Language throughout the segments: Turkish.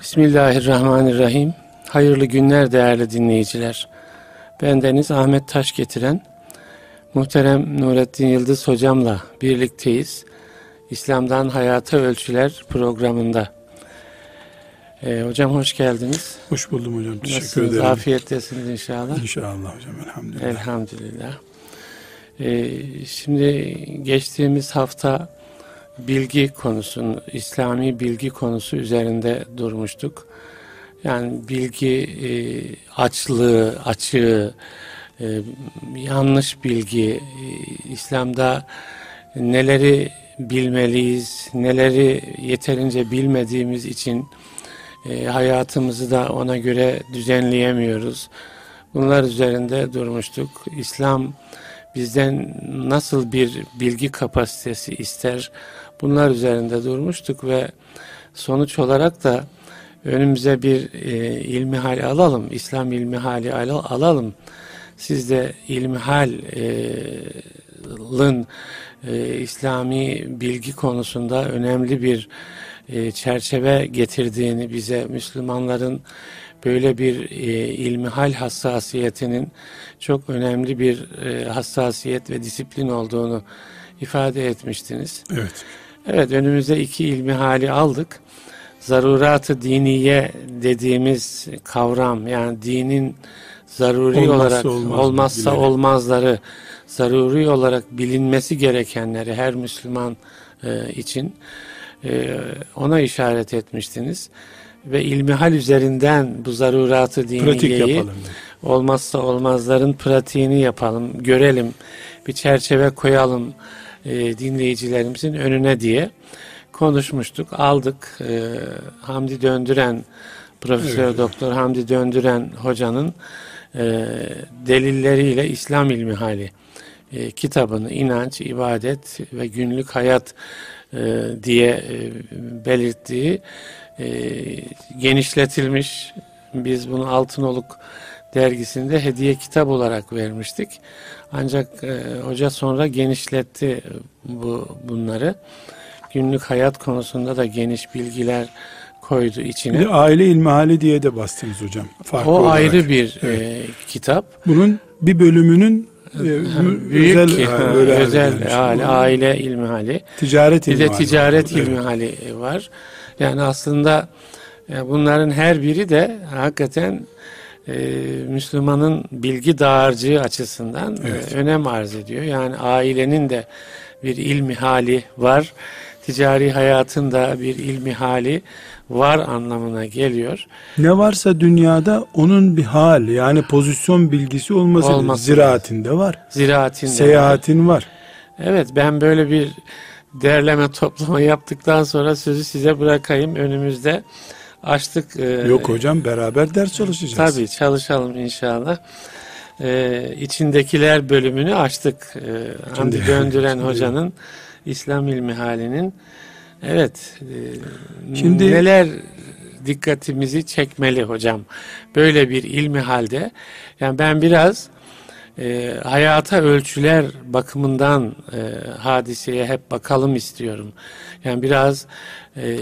Bismillahirrahmanirrahim. Hayırlı günler değerli dinleyiciler. Bendeniz Ahmet Taş getiren muhterem Nurettin Yıldız hocamla birlikteyiz. İslam'dan Hayata Ölçüler programında. Ee, hocam hoş geldiniz. Hoş buldum hocam. Teşekkür Nasılsınız? ederim. Afiyettesiniz inşallah. İnşallah hocam elhamdülillah. Elhamdülillah. Ee, şimdi geçtiğimiz hafta bilgi konusunun, İslami bilgi konusu üzerinde durmuştuk. Yani bilgi e, açlığı, açığı, e, yanlış bilgi, e, İslam'da neleri bilmeliyiz, neleri yeterince bilmediğimiz için e, hayatımızı da ona göre düzenleyemiyoruz. Bunlar üzerinde durmuştuk. İslam bizden nasıl bir bilgi kapasitesi ister? Bunlar üzerinde durmuştuk ve sonuç olarak da önümüze bir e, ilmi hal alalım. İslam ilmi hali al- alalım. Siz de ilmi halın e, İslami bilgi konusunda önemli bir e, çerçeve getirdiğini bize Müslümanların böyle bir e, ilmihal hassasiyetinin çok önemli bir e, hassasiyet ve disiplin olduğunu ifade etmiştiniz. Evet. Evet önümüze iki ilmi hali aldık. Zaruratı diniye dediğimiz kavram yani dinin zaruri Olmazsa olarak olmaz olmazsa bilgileri. olmazları zaruri olarak bilinmesi gerekenleri her Müslüman e, için e, ona işaret etmiştiniz. Ve ilmihal üzerinden bu zaruratı diniyeyi olmazsa olmazların pratiğini yapalım, görelim, bir çerçeve koyalım e, dinleyicilerimizin önüne diye konuşmuştuk. Aldık e, Hamdi Döndüren, Profesör Evet. Doktor Hamdi Döndüren hocanın e, delilleriyle İslam ilmi hali e, kitabını inanç, ibadet ve günlük hayat e, diye e, belirttiği e, genişletilmiş biz bunu Altınoluk dergisinde hediye kitap olarak vermiştik. Ancak e, hoca sonra genişletti bu bunları. Günlük hayat konusunda da geniş bilgiler koydu Bir içine. de aile ilmihali diye de bastınız hocam. Farklı O olarak. ayrı bir Evet. e, kitap. Bunun bir bölümünün e, Büyük özel, ha, ha, böyle özel yani. aile, ilmihali. ticaret Bir de ilmihali. ticaret Evet. ilmihali var. Yani aslında e, bunların her biri de hakikaten e, Müslümanın bilgi dağarcığı açısından e, Evet. önem arz ediyor. Yani ailenin de bir ilmi hali var. Ticari hayatın da bir ilmi hali var anlamına geliyor. Ne varsa dünyada onun bir hal yani pozisyon bilgisi olması, Olması ziraatinde var. Ziraatin de var. Seyahatin var. Evet ben böyle bir derleme toplama yaptıktan sonra sözü size bırakayım. Önümüzde açtık. e, Yok hocam beraber ders çalışacağız. Tabii çalışalım inşallah. Ee, içindekiler bölümünü açtık. Hamdi İçinde- Döndüren içinde- hocanın İslam ilmi halinin. Evet. e, Şimdi- neler dikkatimizi çekmeli hocam. Böyle bir ilmi halde. Yani ben biraz e, hayata ölçüler bakımından e, hadiseye hep bakalım istiyorum. Yani biraz e,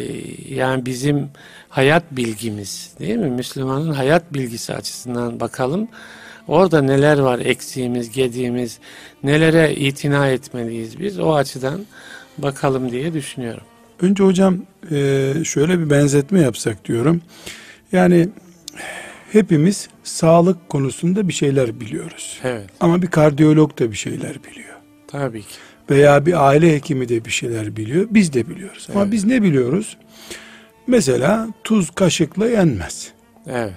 yani bizim hayat bilgimiz değil mi? Müslümanın hayat bilgisi açısından bakalım. Orada neler var eksiğimiz, gediğimiz, nelere itina etmeliyiz biz o açıdan bakalım diye düşünüyorum. Önce hocam e, şöyle bir benzetme yapsak diyorum. Yani hepimiz sağlık konusunda bir şeyler biliyoruz. Evet, Ama bir kardiyolog da bir şeyler biliyor. tabii ki. Veya bir aile hekimi de bir şeyler biliyor. Biz de biliyoruz. Ama Evet. biz ne biliyoruz? Mesela tuz kaşıkla yenmez. Evet,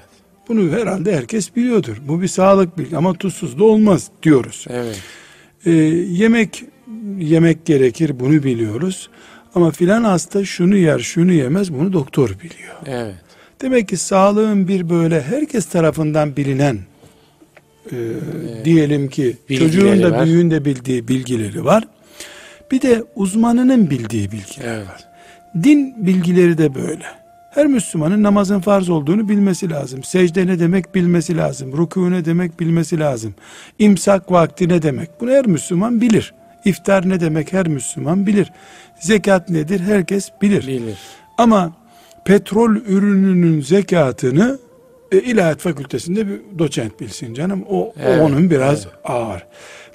Bunu herhalde herkes biliyordur. Bu bir sağlık bilgi ama tuzsuz da olmaz diyoruz. evet, Ee, yemek yemek gerekir bunu biliyoruz. Ama filan hasta şunu yer şunu yemez bunu doktor biliyor. evet, Demek ki sağlığın bir böyle herkes tarafından bilinen e, diyelim ki Bilgileri çocuğun da var. büyüğün de bildiği bilgileri var. Bir de uzmanının bildiği bilgiler Evet. var. Din bilgileri de böyle. Her Müslümanın namazın farz olduğunu bilmesi lazım. Secde ne demek bilmesi lazım. Rükû ne demek bilmesi lazım. İmsak vakti ne demek? Bunu her Müslüman bilir. İftar ne demek her Müslüman bilir. Zekat nedir herkes bilir. bilir. Ama petrol ürününün zekatını e, ilahiyat fakültesinde bir doçent bilsin canım. O, Evet, o onun biraz evet. ağır.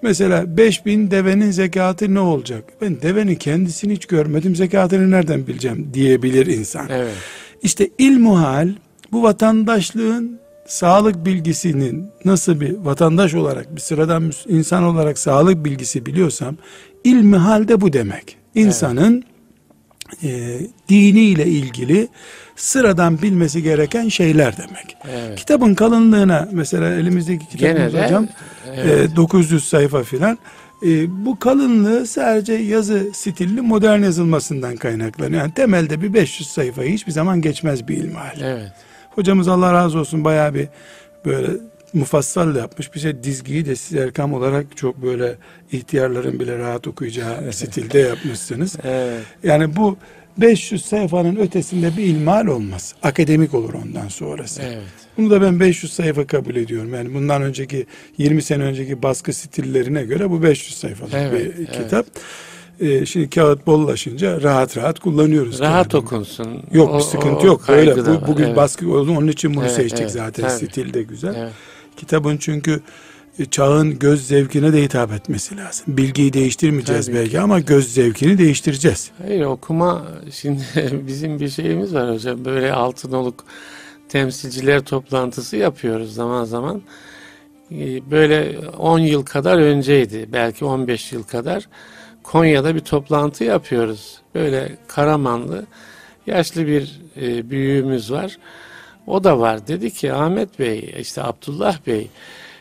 Mesela 5000 devenin zekatı ne olacak? Ben devenin kendisini hiç görmedim. Zekatını nereden bileceğim diyebilir insan. Evet. İşte ilmuhal bu vatandaşlığın sağlık bilgisinin nasıl bir vatandaş olarak bir sıradan insan olarak sağlık bilgisi biliyorsam ilmihal de bu demek. İnsanın e, diniyle ilgili sıradan bilmesi gereken şeyler demek. Evet. Kitabın kalınlığına mesela elimizdeki kitabımız hocam evet. e, 900 sayfa filan. E, bu kalınlığı sadece yazı stilli modern yazılmasından kaynaklanıyor. Yani temelde bir 500 sayfayı hiçbir zaman geçmez bir ilmihal. evet. Hocamız Allah razı olsun bayağı bir böyle mufassal yapmış. Bize dizgiyi de siz Erkam olarak çok böyle ihtiyarların bile rahat okuyacağı stilde yapmışsınız. Evet. Yani bu 500 sayfanın ötesinde bir ilmal olmaz. Akademik olur ondan sonrası. Evet. Bunu da ben 500 sayfa kabul ediyorum. Yani bundan önceki 20 sene önceki baskı stillerine göre bu 500 sayfalık Evet, bir evet. kitap. Ee, şimdi kağıt bollaşınca rahat rahat kullanıyoruz. Rahat kağıdı. okunsun. Yok O- bir sıkıntı o yok. Böyle bu, bugün Evet. baskı oldu onun için bunu Evet, seçtik evet, zaten. tabii. Stil de güzel. Evet. Kitabın çünkü e, çağın göz zevkine de hitap etmesi lazım. Bilgiyi değiştirmeyeceğiz Tabii belki ki. ama göz zevkini değiştireceğiz. Hayır okuma şimdi bizim bir şeyimiz var hocam böyle altınoluk temsilciler toplantısı yapıyoruz zaman zaman. Ee, Böyle 10 yıl kadar önceydi belki 15 yıl kadar Konya'da bir toplantı yapıyoruz. Böyle Karamanlı yaşlı bir e, büyüğümüz var. O da var. Dedi ki Ahmet Bey işte Abdullah Bey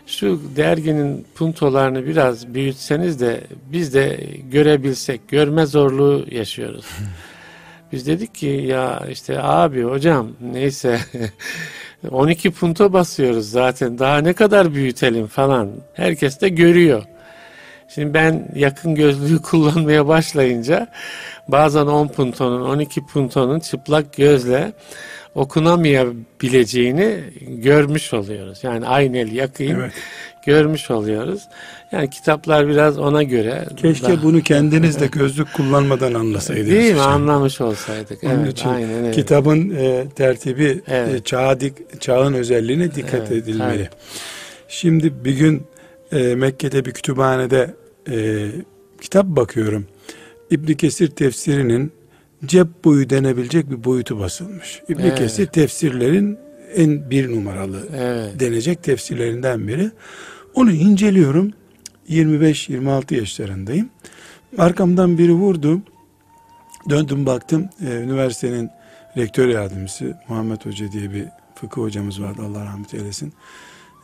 şu derginin puntolarını biraz büyütseniz de biz de görebilsek görme zorluğu yaşıyoruz. Biz dedik ki ya işte abi hocam neyse 12 punto basıyoruz zaten daha ne kadar büyütelim falan. Herkes de görüyor. Şimdi ben yakın gözlüğü kullanmaya başlayınca bazen 10 puntonun 12 puntonun çıplak gözle okunamayabileceğini görmüş oluyoruz. Yani aynel yakayım Evet. görmüş oluyoruz. Yani kitaplar biraz ona göre Keşke daha- bunu kendiniz de gözlük kullanmadan anlasaydınız. değil mi hocam. anlamış olsaydık. Onun evet, için aynen öyle. kitabın e, tertibi Evet. e, çağa dik- çağın özelliğine dikkat Evet, edilmeli. tabii. Şimdi bir gün e, Mekke'de bir kütüphanede e, kitap bakıyorum. İbn Kesir tefsirinin cep boyu denebilecek bir boyutu basılmış. İbn Evet. Kesir tefsirlerin en bir numaralı Evet. denecek tefsirlerinden biri. Onu inceliyorum. 25-26 yaşlarındayım. Arkamdan biri vurdu. Döndüm baktım. e, üniversitenin rektör yardımcısı Muhammed Hoca diye bir fıkıh hocamız vardı. Allah rahmet eylesin.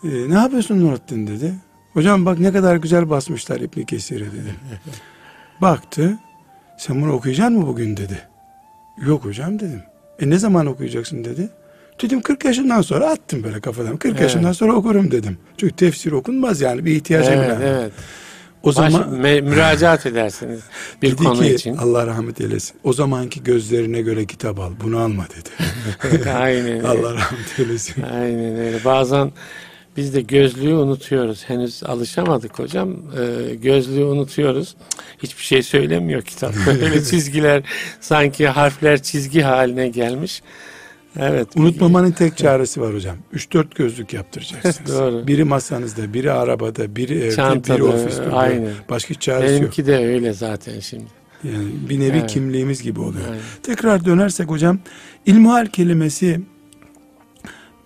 E, ne yapıyorsun Nurattin dedi. Hocam bak ne kadar güzel basmışlar İbn Kesir'e dedi. Baktı. Sen bunu okuyacaksın mı bugün dedi. Yok hocam dedim. E ne zaman okuyacaksın dedi. Dedim 40 yaşından sonra attım böyle kafadan. 40 Evet. yaşından sonra okurum dedim. Çünkü tefsir okunmaz yani bir ihtiyaca Evet, evet. O Baş- zaman müracaat edersiniz bir dedi konu ki için. Allah rahmet eylesin. O zamanki gözlerine göre kitap al. Bunu alma dedi. Aynen. Allah rahmet eylesin. Aynen öyle. Bazen biz de gözlüğü unutuyoruz. Henüz alışamadık hocam. Ee, gözlüğü unutuyoruz. Hiçbir şey söylemiyor kitap. Böyle çizgiler sanki harfler çizgi haline gelmiş. Evet. Unutmamanın tek çaresi var hocam. 3-4 gözlük yaptıracaksınız. Doğru. Biri masanızda, biri arabada, biri evde, Çantada, biri ofiste. aynen. Başka çaresi yok. Benimki de öyle zaten şimdi. Yani bir nevi Evet. kimliğimiz gibi oluyor. Aynen. Tekrar dönersek hocam, ilmuhal kelimesi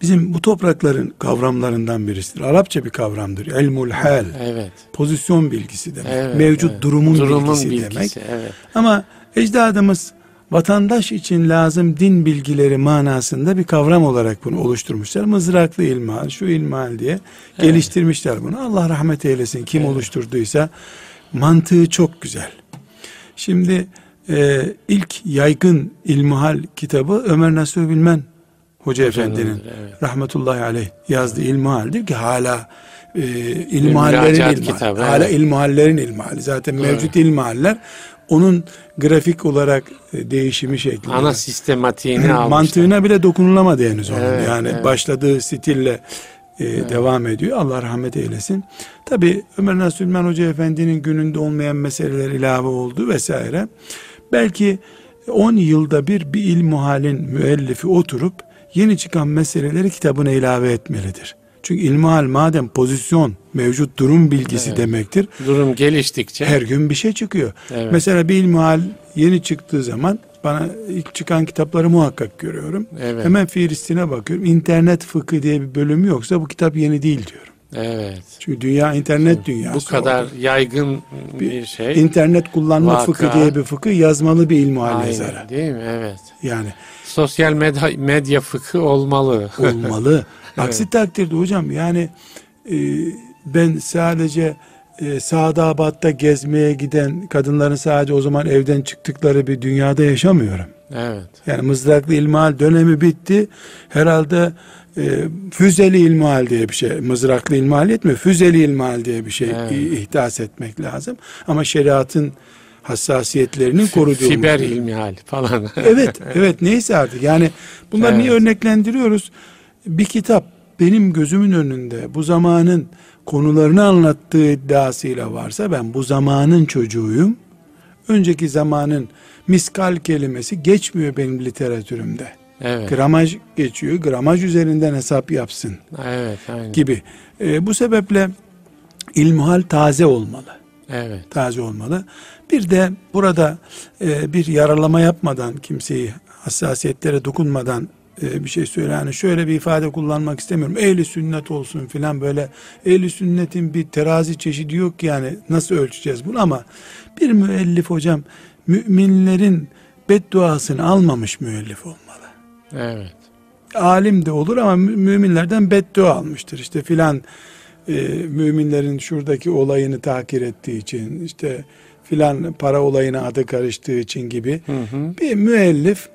bizim bu toprakların kavramlarından birisidir. Arapça bir kavramdır. Ilmul hal. Evet. Pozisyon bilgisi demek. evet Mevcut evet. durumun, Durumun bilgisi, bilgisi, demek. Evet. Ama ecdadımız vatandaş için lazım din bilgileri manasında bir kavram olarak bunu oluşturmuşlar. Mızraklı ilmihal, şu ilmihal diye geliştirmişler bunu. Allah rahmet eylesin kim Evet. oluşturduysa mantığı çok güzel. Şimdi e, ilk yaygın ilmihal kitabı Ömer Nasuh Bilmen Hoca Efendi'nin Evet. rahmetullahi aleyh yazdığı ilmihaldir ki hala e, ilmihallerin ilmihali. kitabı, hala evet. ilmihallerin ilmihali. Zaten Doğru. mevcut ilmihaller onun grafik olarak e, değişimi şeklinde. Ana sistematiğini almışlar. Mantığına bile dokunulamadı henüz onun. Evet, yani evet. başladığı stille e, devam ediyor. Allah rahmet eylesin. Tabi Ömer Nasuhülmen Hoca Efendi'nin gününde olmayan meseleler ilave oldu vesaire. Belki 10 yılda bir bir ilmuhalin müellifi oturup yeni çıkan meseleleri kitabına ilave etmelidir. Çünkü ilmihal madem pozisyon, mevcut durum bilgisi Evet. demektir. Durum geliştikçe Her gün bir şey çıkıyor. Evet. Mesela bir ilmihal yeni çıktığı zaman bana ilk çıkan kitapları muhakkak görüyorum. Evet. Hemen Filistin'e bakıyorum. İnternet fıkı diye bir bölümü yoksa bu kitap yeni değil diyorum. Evet. Çünkü dünya internet dünyası. Bu kadar oldu. yaygın bir şey. İnternet kullanma Vaka. fıkı diye bir fıkıh yazmalı bir ilmuhal Aynen, yazarı. değil mi? Evet. Yani Sosyal medya, medya fıkı olmalı. olmalı. Aksi takdirde hocam yani e, ben sadece e, Sadabat'ta gezmeye giden kadınların sadece o zaman evden çıktıkları bir dünyada yaşamıyorum. evet. Yani mızraklı ilmihal dönemi bitti. Herhalde e, füzeli ilmihal diye bir şey, mızraklı ilmihal yetmiyor. Füzeli ilmihal diye bir şey Evet. ihdas etmek lazım. Ama şeriatın hassasiyetlerinin korudulması. Fiber ilmihal falan. evet, evet neyse artık. Yani bunları niye Evet. örneklendiriyoruz? Bir kitap benim gözümün önünde bu zamanın konularını anlattığı iddiasıyla varsa ben bu zamanın çocuğuyum. Önceki zamanın miskal kelimesi geçmiyor benim literatürümde. Evet. Gramaj geçiyor. Gramaj üzerinden hesap yapsın Evet, aynen. gibi. Ee, bu sebeple ilmuhal taze olmalı Evet. taze olmalı. Bir de burada e, bir yaralama yapmadan kimseyi hassasiyetlere dokunmadan e, bir şey söyle. Yani şöyle bir ifade kullanmak istemiyorum. Ehli sünnet olsun filan böyle ehli sünnetin bir terazi çeşidi yok ki yani nasıl ölçeceğiz bunu ama bir müellif hocam müminlerin bedduasını almamış müellif olmalı Evet. alim de olur ama mü- müminlerden beddua almıştır. İşte filan e, müminlerin şuradaki olayını takir ettiği için işte filan para olayına adı karıştığı için gibi Hı hı. bir müellif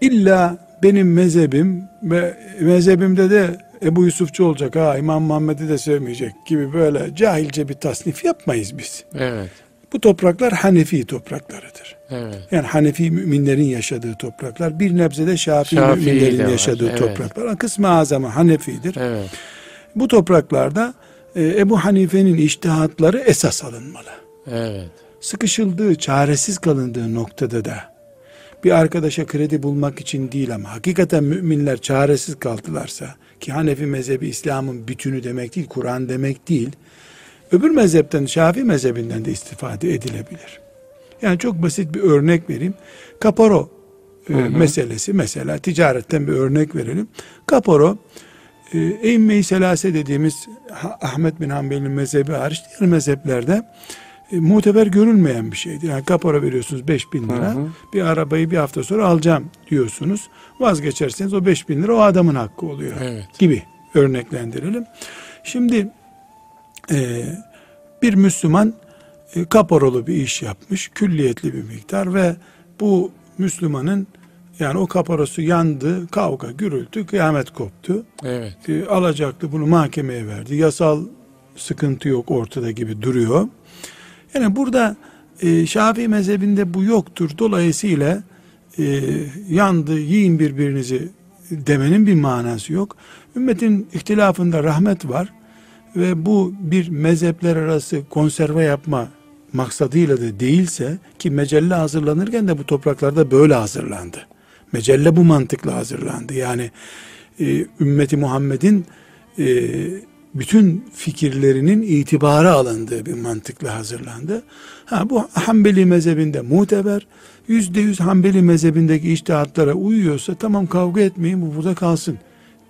illa benim mezhebim ve mezhebimde de Ebu Yusufçu olacak ha İmam Muhammed'i de sevmeyecek gibi böyle cahilce bir tasnif yapmayız biz. Evet. Bu topraklar Hanefi topraklarıdır. Evet. Yani Hanefi müminlerin yaşadığı topraklar. Bir nebzede Şafii, Şafii müminlerin yaşadığı evet. topraklar. Kısmı azamı Hanefi'dir. Evet. Bu topraklarda e, Ebu Hanife'nin iştihatları esas alınmalı. Evet. Sıkışıldığı, çaresiz kalındığı noktada da bir arkadaşa kredi bulmak için değil ama hakikaten müminler çaresiz kaldılarsa ki Hanefi mezhebi İslam'ın bütünü demek değil, Kur'an demek değil. Öbür mezhepten, Şafii mezhebinden de istifade edilebilir. Yani çok basit bir örnek vereyim. Kaporo e, meselesi mesela ticaretten bir örnek verelim. Kaporo e, Eymme-i Selase dediğimiz Ahmet bin Hanbel'in mezhebi hariç diğer mezheplerde e, muteber görülmeyen bir şeydir. Yani kapora veriyorsunuz 5000 lira. Hı hı. Bir arabayı bir hafta sonra alacağım diyorsunuz. Vazgeçerseniz o 5000 lira o adamın hakkı oluyor Evet. gibi örneklendirelim. Şimdi e, bir Müslüman e, kaporolu bir iş yapmış, külliyetli bir miktar ve bu Müslümanın yani o kaporası yandı, kavga, gürültü, kıyamet koptu. Evet. E, alacaklı bunu mahkemeye verdi. Yasal sıkıntı yok ortada gibi duruyor. Yani burada e, Şafii mezhebinde bu yoktur. Dolayısıyla e, yandı, yiyin birbirinizi demenin bir manası yok. Ümmetin ihtilafında rahmet var ve bu bir mezhepler arası konserve yapma maksadıyla da değilse ki mecelle hazırlanırken de bu topraklarda böyle hazırlandı. Mecelle bu mantıkla hazırlandı. Yani e, ümmeti Muhammed'in e, bütün fikirlerinin itibara alındığı bir mantıkla hazırlandı. Ha bu Hanbeli mezhebinde muteber, yüzde yüz Hanbeli mezhebindeki iştihatlara uyuyorsa tamam kavga etmeyin bu burada kalsın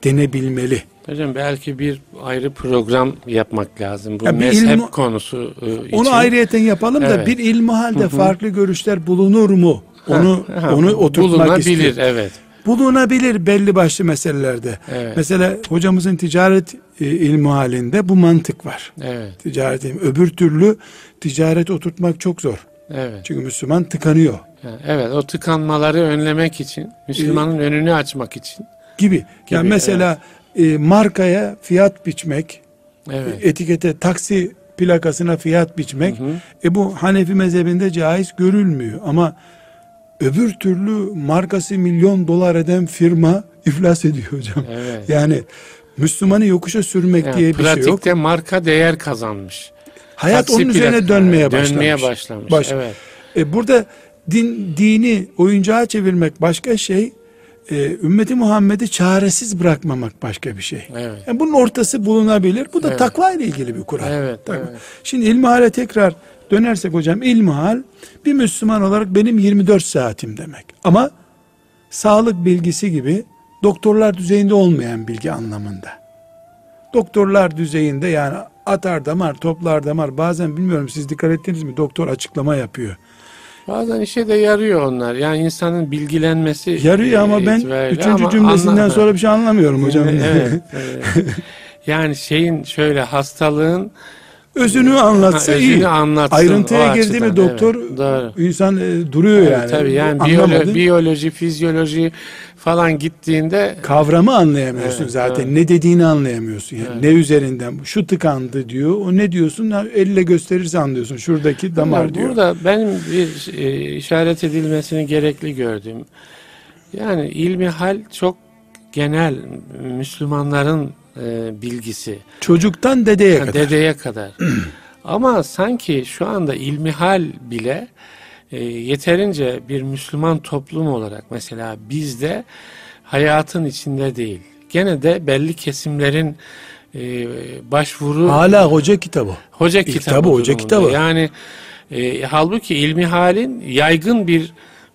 denebilmeli. Hocam belki bir ayrı program yapmak lazım. Bu Ya bir mezhep ilmi- konusu e, için. Onu ayrıyeten yapalım da Evet. bir ilmi halde farklı görüşler bulunur mu? Onu Ha, onu oturtmak bulunabilir, istiyor. evet. Bulunabilir belli başlı meselelerde. Evet. Mesela hocamızın ticaret e, ilmi halinde bu mantık var. Evet. Ticaret. Öbür türlü ticaret oturtmak çok zor. Evet. Çünkü Müslüman tıkanıyor Evet, o tıkanmaları önlemek için, Müslümanın Ee, önünü açmak için. Gibi. yani mesela e, markaya fiyat biçmek, Evet. etikete taksi plakasına fiyat biçmek Hı hı. e bu Hanefi mezhebinde caiz görülmüyor ama öbür türlü markası milyon dolar eden firma iflas ediyor hocam. Evet. Yani Müslümanı yokuşa sürmek Yani diye bir şey yok. pratikte marka değer kazanmış. Hayat Taksi onun üzerine dönmeye başlamış. Dönmeye başlamış. Baş- Evet. E burada din, dini oyuncağa çevirmek başka şey, e, ümmeti Muhammed'i çaresiz bırakmamak başka bir şey. Evet. Yani bunun ortası bulunabilir. Bu da Evet. takva ile ilgili bir kural. Evet, Takva. evet. Şimdi ilmihale tekrar dönersek hocam ilmihal bir Müslüman olarak benim 24 saatim demek. Ama sağlık bilgisi gibi doktorlar düzeyinde olmayan bilgi anlamında. Doktorlar düzeyinde yani atar damar, toplar damar bazen bilmiyorum siz dikkat ettiniz mi doktor açıklama yapıyor. Bazen işe de yarıyor onlar. Yani insanın bilgilenmesi Yarıyor ama ben itibariyle üçüncü ama cümlesinden anla- sonra bir şey anlamıyorum hocam. evet, evet. Yani şeyin şöyle hastalığın Özünü anlatsa Ha, iyi. özünü anlatsın, Ayrıntıya girdi mi doktor evet, doğru. insan e, duruyor Evet, yani. tabii yani biyolo- biyoloji, fizyoloji falan gittiğinde kavramı anlayamıyorsun Evet, zaten. evet. Ne dediğini anlayamıyorsun yani. Evet. Ne üzerinden şu tıkandı diyor. O ne diyorsun? Elle gösterirse anlıyorsun. Şuradaki damar Ama diyor. Burada benim bir e, işaret edilmesini gerekli gördüğüm yani ilmi hal çok genel Müslümanların e, bilgisi. Çocuktan dedeye Ha, kadar. Dedeye kadar. Ama sanki şu anda ilmihal bile e, yeterince bir Müslüman toplum olarak mesela bizde hayatın içinde değil. Gene de belli kesimlerin e, başvuru Hala hoca kitabı. hoca kitabı, kitabı, hoca kitabı. Yani e, halbuki ilmihalin yaygın bir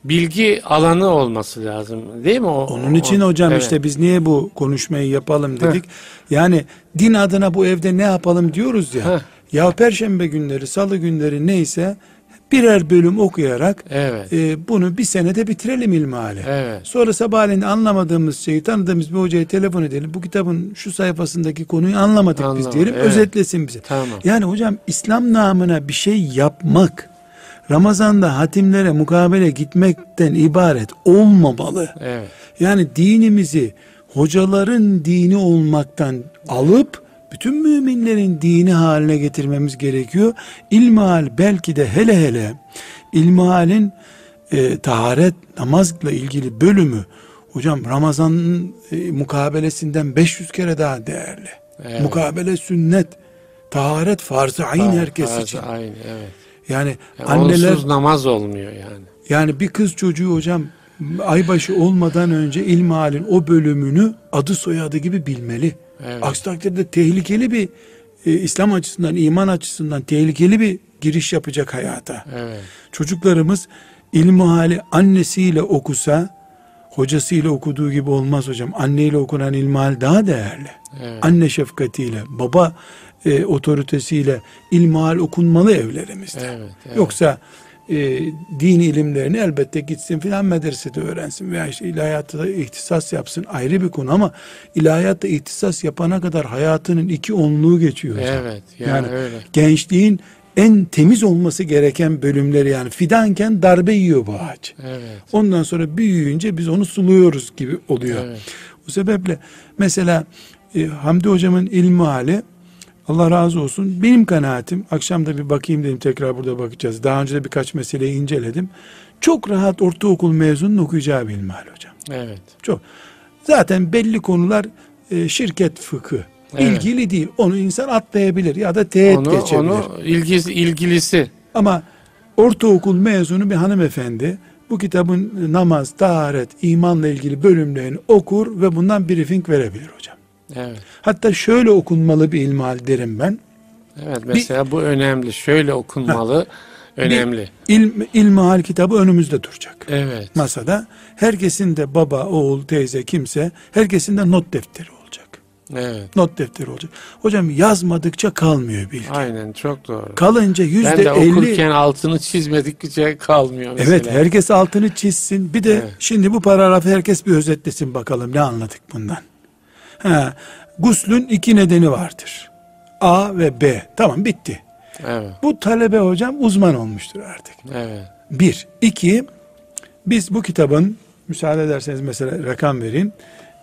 bilgi alanı olması lazım. Değil mi? O, Onun için o- hocam evet. işte biz niye bu konuşmayı yapalım dedik. Yani din adına bu evde ne yapalım diyoruz ya. Heh. Ya perşembe günleri, salı günleri neyse birer bölüm okuyarak Evet. e, bunu bir senede bitirelim ilmihali. Evet. Sonra sabahleyin anlamadığımız şeyi tanıdığımız bir hocaya telefon edelim. Bu kitabın şu sayfasındaki konuyu anlamadık biz Anlamadık, diyelim. evet. Özetlesin bize. Tamam. Yani hocam İslam namına bir şey yapmak Ramazan'da hatimlere mukabele gitmekten ibaret olmamalı. Evet. Yani dinimizi hocaların dini olmaktan alıp bütün müminlerin dini haline getirmemiz gerekiyor. İlmihal belki de hele hele ilmihalin e, taharet namazla ilgili bölümü hocam Ramazan'ın e, mukabelesinden 500 kere daha değerli. Evet. Mukabele sünnet, taharet farz-ı ayn herkes farz- için. Aynı evet. Yani Yani anneler onsuz namaz olmuyor yani. yani bir kız çocuğu hocam aybaşı olmadan önce ilmihalin o bölümünü adı soyadı gibi bilmeli. Evet. Aksi takdirde tehlikeli bir e, İslam açısından, iman açısından tehlikeli bir giriş yapacak hayata. Evet. Çocuklarımız ilmihali annesiyle okusa, hocasıyla okuduğu gibi olmaz hocam. Anneyle okunan ilmihal daha değerli. Evet. Anne şefkatiyle, baba e, otoritesiyle ilmihal okunmalı evlerimizde. Evet, evet. Yoksa e, din ilimlerini elbette gitsin filan medresede öğrensin veya işte ilahiyatta ihtisas yapsın ayrı bir konu ama ilahiyatta ihtisas yapana kadar hayatının iki onluğu geçiyor. hocam. Evet. Yani, öyle. gençliğin en temiz olması gereken bölümleri yani fidanken darbe yiyor bu ağaç. Evet. Ondan sonra büyüyünce biz onu suluyoruz gibi oluyor. Evet. O sebeple mesela e, Hamdi hocamın ilmi hali Allah razı olsun. Benim kanaatim akşam da bir bakayım dedim tekrar burada bakacağız. Daha önce de birkaç meseleyi inceledim. Çok rahat ortaokul mezunun okuyacağı bir ilmi hali hocam. Evet. Çok. Zaten belli konular e, şirket fıkı. Evet. ilgili değil. Onu insan atlayabilir ya da teğet Onu, geçebilir. onu ilgisi, ilgilisi. Ama ortaokul mezunu bir hanımefendi bu kitabın namaz, taharet, imanla ilgili bölümlerini okur ve bundan briefing verebilir hocam. Evet. Hatta şöyle okunmalı bir ilmihal derim ben. Evet. Mesela bu önemli. Şöyle okunmalı. önemli. İlm, ilmihal kitabı önümüzde duracak. Evet. Masada herkesin de baba, oğul, teyze kimse herkesin de not defteri olacak. Evet. Not defteri olacak. Hocam yazmadıkça kalmıyor bilgi. Aynen çok doğru. Kalınca Ben yüzde de elli okurken altını çizmedikçe kalmıyor mesela. Evet herkes altını çizsin. Bir de Evet. şimdi bu paragrafı herkes bir özetlesin bakalım ne anladık bundan. Ha, guslün iki nedeni vardır. A ve B. Tamam bitti. Evet. Bu talebe hocam uzman olmuştur artık. Evet. Bir. iki biz bu kitabın müsaade ederseniz mesela rakam vereyim.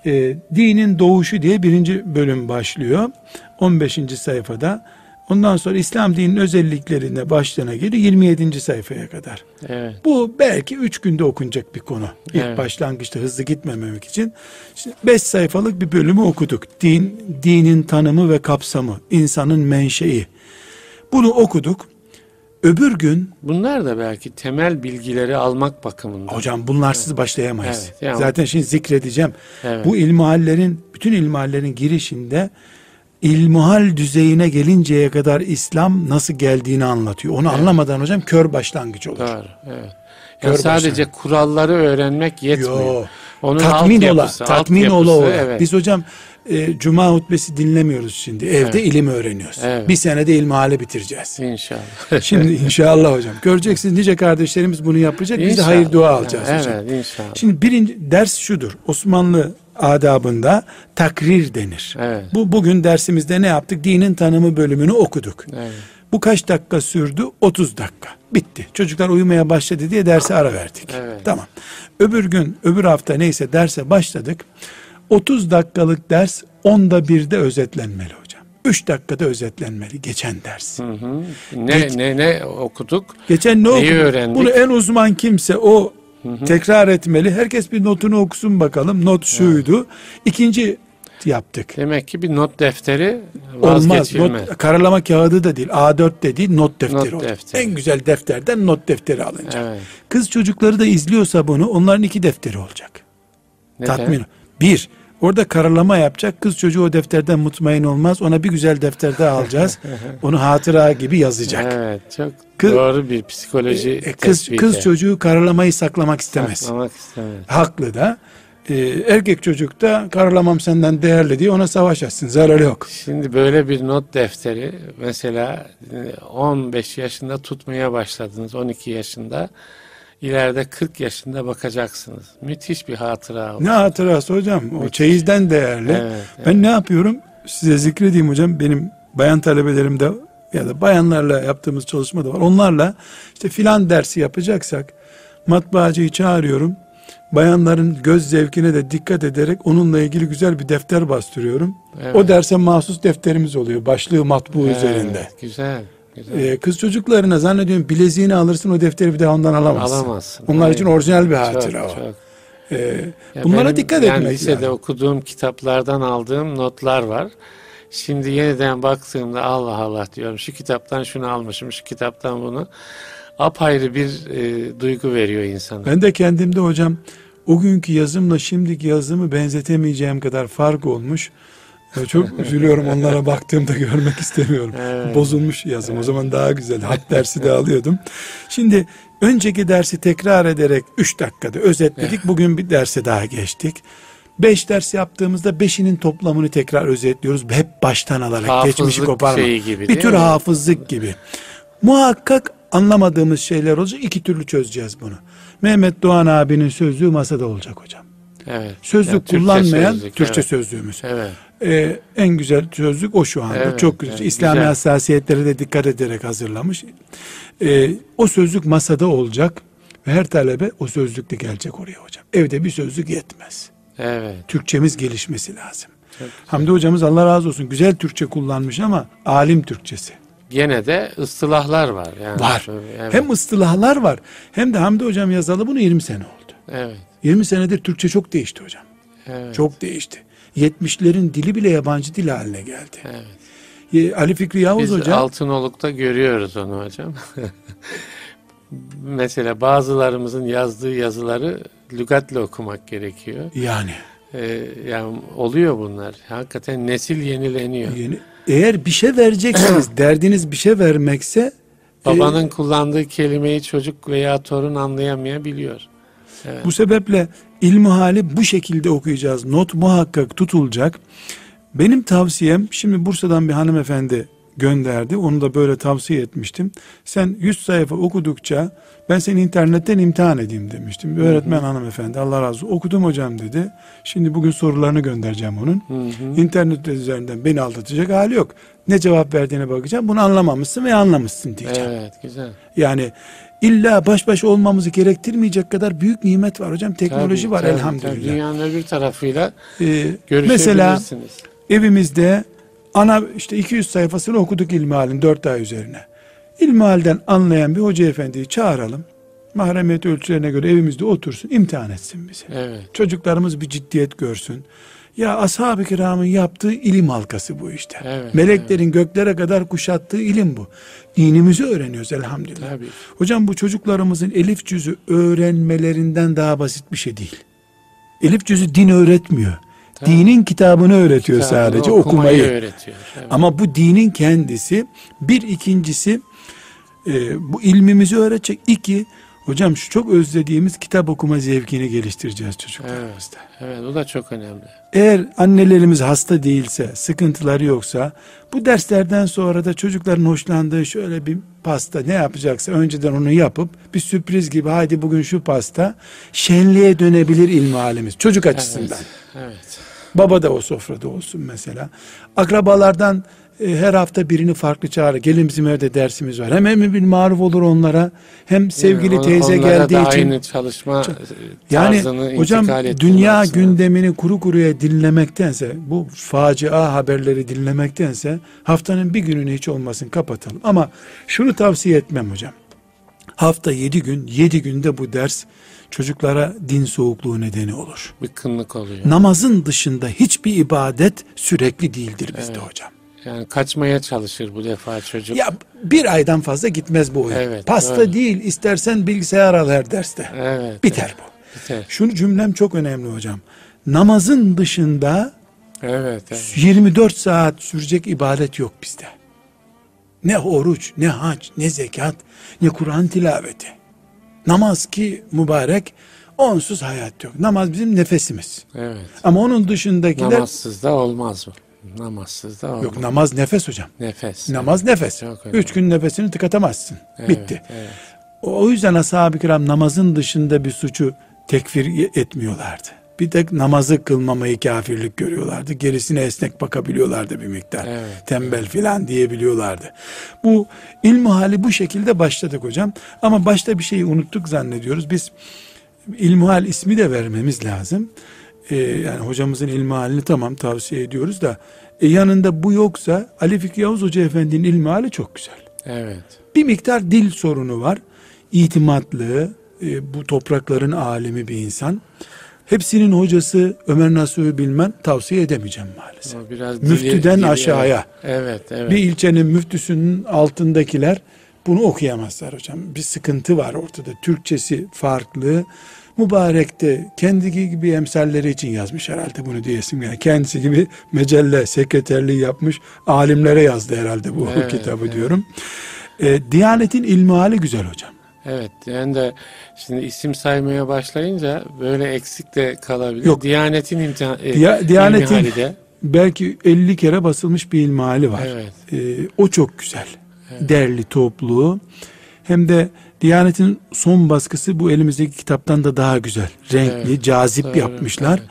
Ee, dinin doğuşu diye birinci bölüm başlıyor. 15. sayfada. Ondan sonra İslam dininin özelliklerine başlığına geliyor 27. sayfaya kadar. Evet. Bu belki üç günde okunacak bir konu. İlk Evet. başlangıçta hızlı gitmememek için. Şimdi beş sayfalık bir bölümü okuduk. Din, dinin tanımı ve kapsamı, insanın menşei. Bunu okuduk. Öbür gün Bunlar da belki temel bilgileri almak bakımından. hocam bunlarsız başlayamayız. Evet, yani- Zaten şimdi zikredeceğim. Evet. Bu ilmihallerin bütün ilmihallerin girişinde ilmihal düzeyine gelinceye kadar İslam nasıl geldiğini anlatıyor. Onu anlamadan hocam kör başlangıç olur. Doğru. Evet. Kör Ya sadece başlangıç. kuralları öğrenmek yetmiyor. Yo. Onun tatmin ola, altyapısı, tatmin altyapısı, ola ola. Evet. Biz hocam e, cuma hutbesi dinlemiyoruz şimdi. Evde Evet. ilim öğreniyoruz. Evet. Bir senede ilmihale bitireceğiz. İnşallah. Şimdi inşallah hocam. Göreceksiniz nice kardeşlerimiz bunu yapacak. Biz de İnşallah. hayır dua alacağız Evet, hocam. inşallah. Şimdi birinci ders şudur. Osmanlı adabında takrir denir. Evet. Bu bugün dersimizde ne yaptık? Dinin tanımı bölümünü okuduk. Evet. Bu kaç dakika sürdü? 30 dakika. Bitti. Çocuklar uyumaya başladı diye derse ara verdik. Evet. Tamam. Öbür gün, öbür hafta neyse derse başladık. 30 dakikalık ders 10'da 1'de özetlenmeli hocam. 3 dakikada özetlenmeli geçen ders. Hı hı. Ne Geç- ne ne okuduk? Geçen ne Neyi okuduk? öğrendik? Bunu en uzman kimse o tekrar etmeli. Herkes bir notunu okusun bakalım. Not şuydu. İkinci yaptık. Demek ki bir not defteri Olmaz. Not, karalama kağıdı da değil. A4 de değil. Not defteri. Not defteri. En güzel defterden not defteri alınacak. Evet. Kız çocukları da izliyorsa bunu onların iki defteri olacak. Neden? Tatmin. Bir, orada karalama yapacak. Kız çocuğu o defterden mutmain olmaz. Ona bir güzel defter daha alacağız. Onu hatıra gibi yazacak. Evet, çok Kız- doğru bir psikoloji E, kız, tespiti. kız çocuğu karalamayı saklamak istemez. Saklamak istemez. Haklı da. E, erkek çocuk da karalamam senden değerli diye ona savaş açsın. Zararı yok. Şimdi böyle bir not defteri mesela e, 15 yaşında tutmaya başladınız 12 yaşında ileride 40 yaşında bakacaksınız. Müthiş bir hatıra. olur. Ne hatırası hocam? O çeyizden değerli. Evet, Ben ne yapıyorum? Size zikredeyim hocam. Benim bayan talebelerimde ya da bayanlarla yaptığımız çalışma da var. Onlarla işte filan dersi yapacaksak matbaacıyı çağırıyorum. Bayanların göz zevkine de dikkat ederek onunla ilgili güzel bir defter bastırıyorum. Evet. O derse mahsus defterimiz oluyor. Başlığı matbu Evet, üzerinde. Güzel. Güzel. Ee, kız çocuklarına zannediyorum bileziğini alırsın o defteri bir daha ondan alamazsın. Alamazsın. Onlar için Aynen. orijinal bir Çok, hatıra o. çok. Ee, Ya bunlara benim dikkat yani etmek lisede lazım. okuduğum kitaplardan aldığım notlar var. Şimdi yeniden baktığımda Allah Allah diyorum şu kitaptan şunu almışım, şu kitaptan bunu. Apayrı bir e, duygu veriyor insana. Ben de kendimde hocam o günkü yazımla şimdiki yazımı benzetemeyeceğim kadar fark olmuş. Ee, Çok üzülüyorum onlara baktığımda görmek istemiyorum. Evet. Bozulmuş yazım. O zaman daha güzel. Hat dersi de alıyordum. Şimdi önceki dersi tekrar ederek 3 dakikada özetledik. Bugün bir derse daha geçtik. 5 ders yaptığımızda 5'inin toplamını tekrar özetliyoruz. Hep baştan alarak geçmişi Hafızlık koparma. şeyi gibi bir tür mi? hafızlık gibi. Muhakkak anlamadığımız şeyler olacak. İki türlü çözeceğiz bunu. Mehmet Doğan abinin sözlüğü masada olacak hocam. Evet. Sözlük Yani Türkçe kullanmayan sözlük, Türkçe evet. sözlüğümüz. Evet. Ee, en güzel sözlük o şu anda. Evet, Çok güzel. evet, İslami güzel. hassasiyetlere de dikkat ederek hazırlamış. Ee, o sözlük masada olacak ve her talebe o sözlükle gelecek oraya hocam. Evde bir sözlük yetmez. Evet. Türkçemiz gelişmesi lazım. Hamdi hocamız Allah razı olsun güzel Türkçe kullanmış ama alim Türkçesi. Gene de ıstılahlar var. Yani. Var. Evet. Hem ıstılahlar var hem de Hamdi hocam yazalı bunu 20 sene oldu. Evet. 20 senedir Türkçe çok değişti hocam. Evet. Çok değişti. 70'lerin dili bile yabancı dil haline geldi. Evet. Ali Fikri Yavuz Biz hocam Altınoluk'ta görüyoruz onu hocam. Mesela bazılarımızın yazdığı yazıları lügatle okumak gerekiyor. yani Ee, yani oluyor bunlar. Hakikaten nesil yenileniyor. yeni, eğer bir şey vereceksiniz derdiniz bir şey vermekse Babanın kullandığı kelimeyi çocuk veya torun anlayamayabiliyor. Bu sebeple ilmi hali bu şekilde okuyacağız. Not muhakkak tutulacak. Benim tavsiyem şimdi Bursa'dan bir hanımefendi gönderdi. Onu da böyle tavsiye etmiştim. Sen 100 sayfa okudukça ben seni internetten imtihan edeyim demiştim. Bir öğretmen hanımefendi Allah razı olsun. Okudum hocam dedi. Şimdi bugün sorularını göndereceğim onun. İnternet üzerinden beni aldatacak hali yok. Ne cevap verdiğine bakacağım. Bunu anlamamışsın veya anlamışsın diyeceğim. Evet, güzel. Yani illa baş başa olmamızı gerektirmeyecek kadar büyük nimet var hocam. Teknoloji Tabii, var tabii, elhamdülillah. tabii. Dünyanın öbür tarafıyla Ee, mesela evimizde ana işte 200 sayfasını okuduk ilmihalin 4 ay üzerine. İlmihalden anlayan bir hoca efendiyi çağıralım. Mahremiyet ölçülerine göre evimizde otursun, imtihan etsin bizi. Evet. Çocuklarımız bir ciddiyet görsün. Ya ashab-ı kiramın yaptığı ilim halkası bu işte. Evet, Meleklerin göklere kadar kuşattığı ilim bu. Dinimizi öğreniyoruz elhamdülillah. Tabii. Hocam bu çocuklarımızın elif cüzü öğrenmelerinden daha basit bir şey değil. Elif cüzü din öğretmiyor. Tabii. Dinin kitabını öğretiyor Kitabını sadece okumayı. öğretiyor. Evet. Ama bu dinin kendisi bir ikincisi e, bu ilmimizi öğretecek. İki hocam şu çok özlediğimiz kitap okuma zevkini geliştireceğiz çocuklarımızda. evet, o da çok önemli. Eğer annelerimiz hasta değilse, sıkıntıları yoksa bu derslerden sonra da çocukların hoşlandığı şöyle bir pasta ne yapacaksa önceden onu yapıp bir sürpriz gibi haydi bugün şu pasta şenliğe dönebilir ilmi halimiz çocuk açısından. Evet. evet. Baba da o sofrada olsun mesela. Akrabalardan e, her hafta birini farklı çağır. Gelin bizim evde dersimiz var. Hem emri bir maruf olur onlara hem sevgili Yani teyze geldiği da için. aynı çalışma Yani tarzını hocam intikal ettirmesi dünya lazım. gündemini kuru kuruya dinlemektense bu facia haberleri dinlemektense haftanın bir gününü hiç olmasın kapatalım. Ama şunu tavsiye etmem hocam. Hafta yedi gün, yedi günde bu ders çocuklara din soğukluğu nedeni olur. bıkkınlık oluyor. Namazın dışında hiçbir ibadet sürekli değildir bizde Evet. hocam. Yani kaçmaya çalışır bu defa çocuk. Ya bir aydan fazla gitmez bu oyun. Evet, Pasta doğru. değil istersen bilgisayar al her derste. Evet. Biter bu. Biter. Şunu cümlem çok önemli hocam. Namazın dışında Evet. evet. 24 saat sürecek ibadet yok bizde. Ne oruç, ne hac, ne zekat, ne Kur'an tilaveti. Namaz ki mübarek, onsuz hayat yok. Namaz bizim nefesimiz. evet. Ama onun dışındakiler Namazsız da olmaz bu. Namazsız da olmaz. yok namaz nefes hocam. Nefes. Namaz nefes. Çok önemli. Üç gün nefesini tıkatamazsın. Evet, Bitti. Evet. O yüzden ashab-ı kiram namazın dışında bir suçu tekfir etmiyorlardı. Bir tek namazı kılmamayı kafirlik görüyorlardı. Gerisine esnek bakabiliyorlardı bir miktar. Evet, Tembel filan diyebiliyorlardı. Bu ilmi hali bu şekilde başladık hocam. Ama başta bir şeyi unuttuk zannediyoruz. Biz ilmuhal ismi de vermemiz lazım. Ee, yani hocamızın ilmihalini tamam tavsiye ediyoruz da e, yanında bu yoksa Ali Fikri Yavuz Hoca Efendi'nin ilmihali çok güzel Evet. bir miktar dil sorunu var. İtimatlı, e, bu toprakların alemi bir insan. Hepsinin hocası Ömer Nasuh'u bilmen tavsiye edemeyeceğim maalesef. Ama biraz Müftüden aşağıya. Evet, evet. Bir ilçenin müftüsünün altındakiler bunu okuyamazlar hocam. Bir sıkıntı var ortada. Türkçesi farklı. Mübarek de kendi gibi emsalleri için yazmış herhalde bunu diyesim. Yani kendisi gibi mecelle sekreterliği yapmış alimlere yazdı herhalde bu Evet, kitabı evet. diyorum. E, Diyanetin ilmihali güzel hocam. Evet. Yani de şimdi isim saymaya başlayınca böyle eksik de kalabilir. Yok. Diyanetin imtihan, e, Diya- Diyanetin ilmihali de. belki 50 kere basılmış bir ilmihali var. Evet. E, o çok güzel. Derli toplu. Hem de Diyanet'in son baskısı bu elimizdeki kitaptan da daha güzel. Renkli, Evet, cazip doğru, yapmışlar. evet.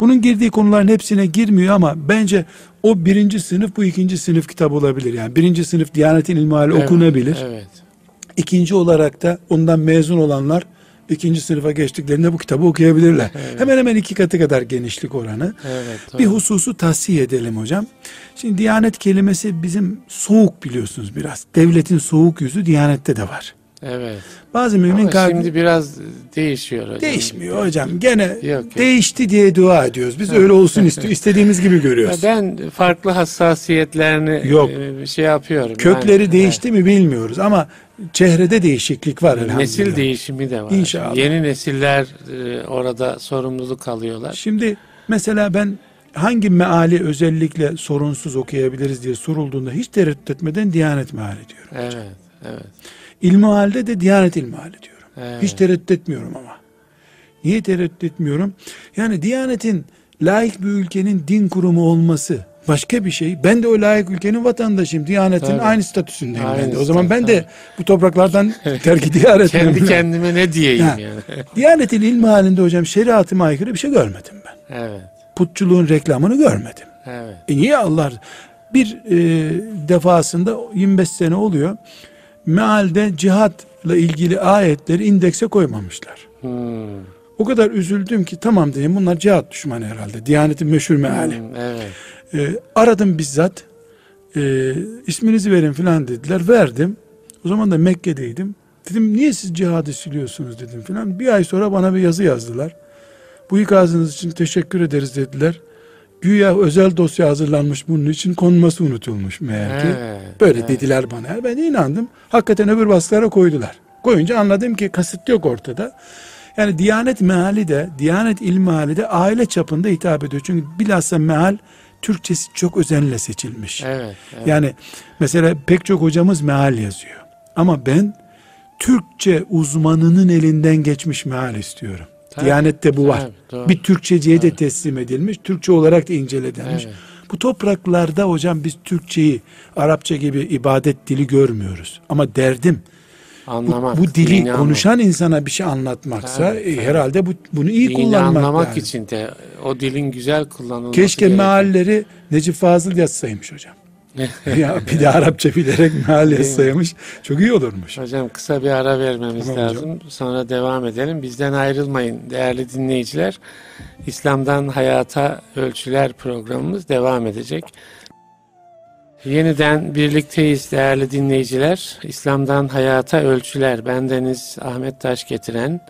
Bunun girdiği konuların hepsine girmiyor ama bence o birinci sınıf bu ikinci sınıf kitap olabilir. Yani birinci sınıf Diyanet'in ilmihali Evet, okunabilir. Evet. İkinci olarak da ondan mezun olanlar ikinci sınıfa geçtiklerinde bu kitabı okuyabilirler. Evet. Hemen hemen iki katı kadar genişlik oranı. Evet. Bir hususu tahsiye edelim hocam. Şimdi diyanet kelimesi bizim soğuk biliyorsunuz biraz. Devletin soğuk yüzü diyanette de var. Evet. Bazı mümin Ama şimdi biraz değişiyor hocam. değişmiyor hocam. Gene Yok, yok. değişti diye dua ediyoruz. Biz öyle olsun istiyor. İstediğimiz gibi Ya görüyoruz. Ben farklı hassasiyetlerini Yok. e, şey yapıyorum. Kökleri Yani, değişti mi bilmiyoruz ama çehrede değişiklik var elhamdülillah. Nesil değişimi de var. İnşallah. Yeni nesiller e, orada sorumluluk alıyorlar. Şimdi mesela ben hangi meali özellikle sorunsuz okuyabiliriz diye sorulduğunda hiç tereddüt etmeden Diyanet meali diyorum. Evet. Evet. İlmi halde de Diyanet ilmihali diyorum. Evet. Hiç tereddüt etmiyorum ama. Niye tereddüt etmiyorum? Yani Diyanet'in layık bir ülkenin din kurumu olması başka bir şey. Ben de o layık ülkenin vatandaşıyım. Diyanet'in Tabii. aynı statüsündeyim ben Aynı de. O zaman ben de bu topraklardan terk diyar etmem. Kendi kendime ne diyeyim Ha. yani. Diyanet'in ilmi halinde hocam şeriatıma aykırı bir şey görmedim ben. evet. Putçuluğun reklamını görmedim. Evet. E niye Allah bir e, defasında 25 sene oluyor. Mealde cihatla ilgili ayetleri indekse koymamışlar. Hmm. O kadar üzüldüm ki tamam dedim bunlar cihat düşmanı herhalde. Diyanetin meşhur meali. Hmm, evet. E, aradım bizzat. E, isminizi verin filan dediler. Verdim. O zaman da Mekke'deydim. Dedim niye siz cihadı siliyorsunuz dedim filan. Bir ay sonra bana bir yazı yazdılar. Bu ikazınız için teşekkür ederiz dediler. Güya özel dosya hazırlanmış bunun için konması unutulmuş meğer ki. Evet, Böyle evet. dediler bana. Ben inandım. Hakikaten öbür baskılara koydular. Koyunca anladım ki kasıt yok ortada. Yani Diyanet meali de, Diyanet ilmihali de aile çapında hitap ediyor. Çünkü bilhassa meal Türkçesi çok özenle seçilmiş. Evet, evet. Yani mesela pek çok hocamız meal yazıyor. Ama ben Türkçe uzmanının elinden geçmiş meal istiyorum. Tabii, Diyanette bu var. tabii, doğru. Bir Türkçeciye de teslim edilmiş. Türkçe olarak da incelenmiş. Evet. Bu topraklarda hocam biz Türkçeyi Arapça gibi ibadet dili görmüyoruz. Ama derdim Anlamak. bu dili dini konuşan insana bir şey anlatmaksa Tabii, e, tabii. herhalde bu bunu iyi anlamak. Dini kullanmak anlamak lazım. için de o dilin güzel kullanılması Keşke gerekiyor. mealleri Necip Fazıl yazsaymış hocam. ya bir de Arapça bilerek meal yazsaymış. Çok iyi olurmuş. Hocam kısa bir ara vermemiz Tamam hocam. lazım. Sonra devam edelim. Bizden ayrılmayın değerli dinleyiciler. İslam'dan Hayata Ölçüler programımız devam edecek. Yeniden birlikteyiz değerli dinleyiciler. İslam'dan Hayata Ölçüler. Bendeniz Ahmet Taş getiren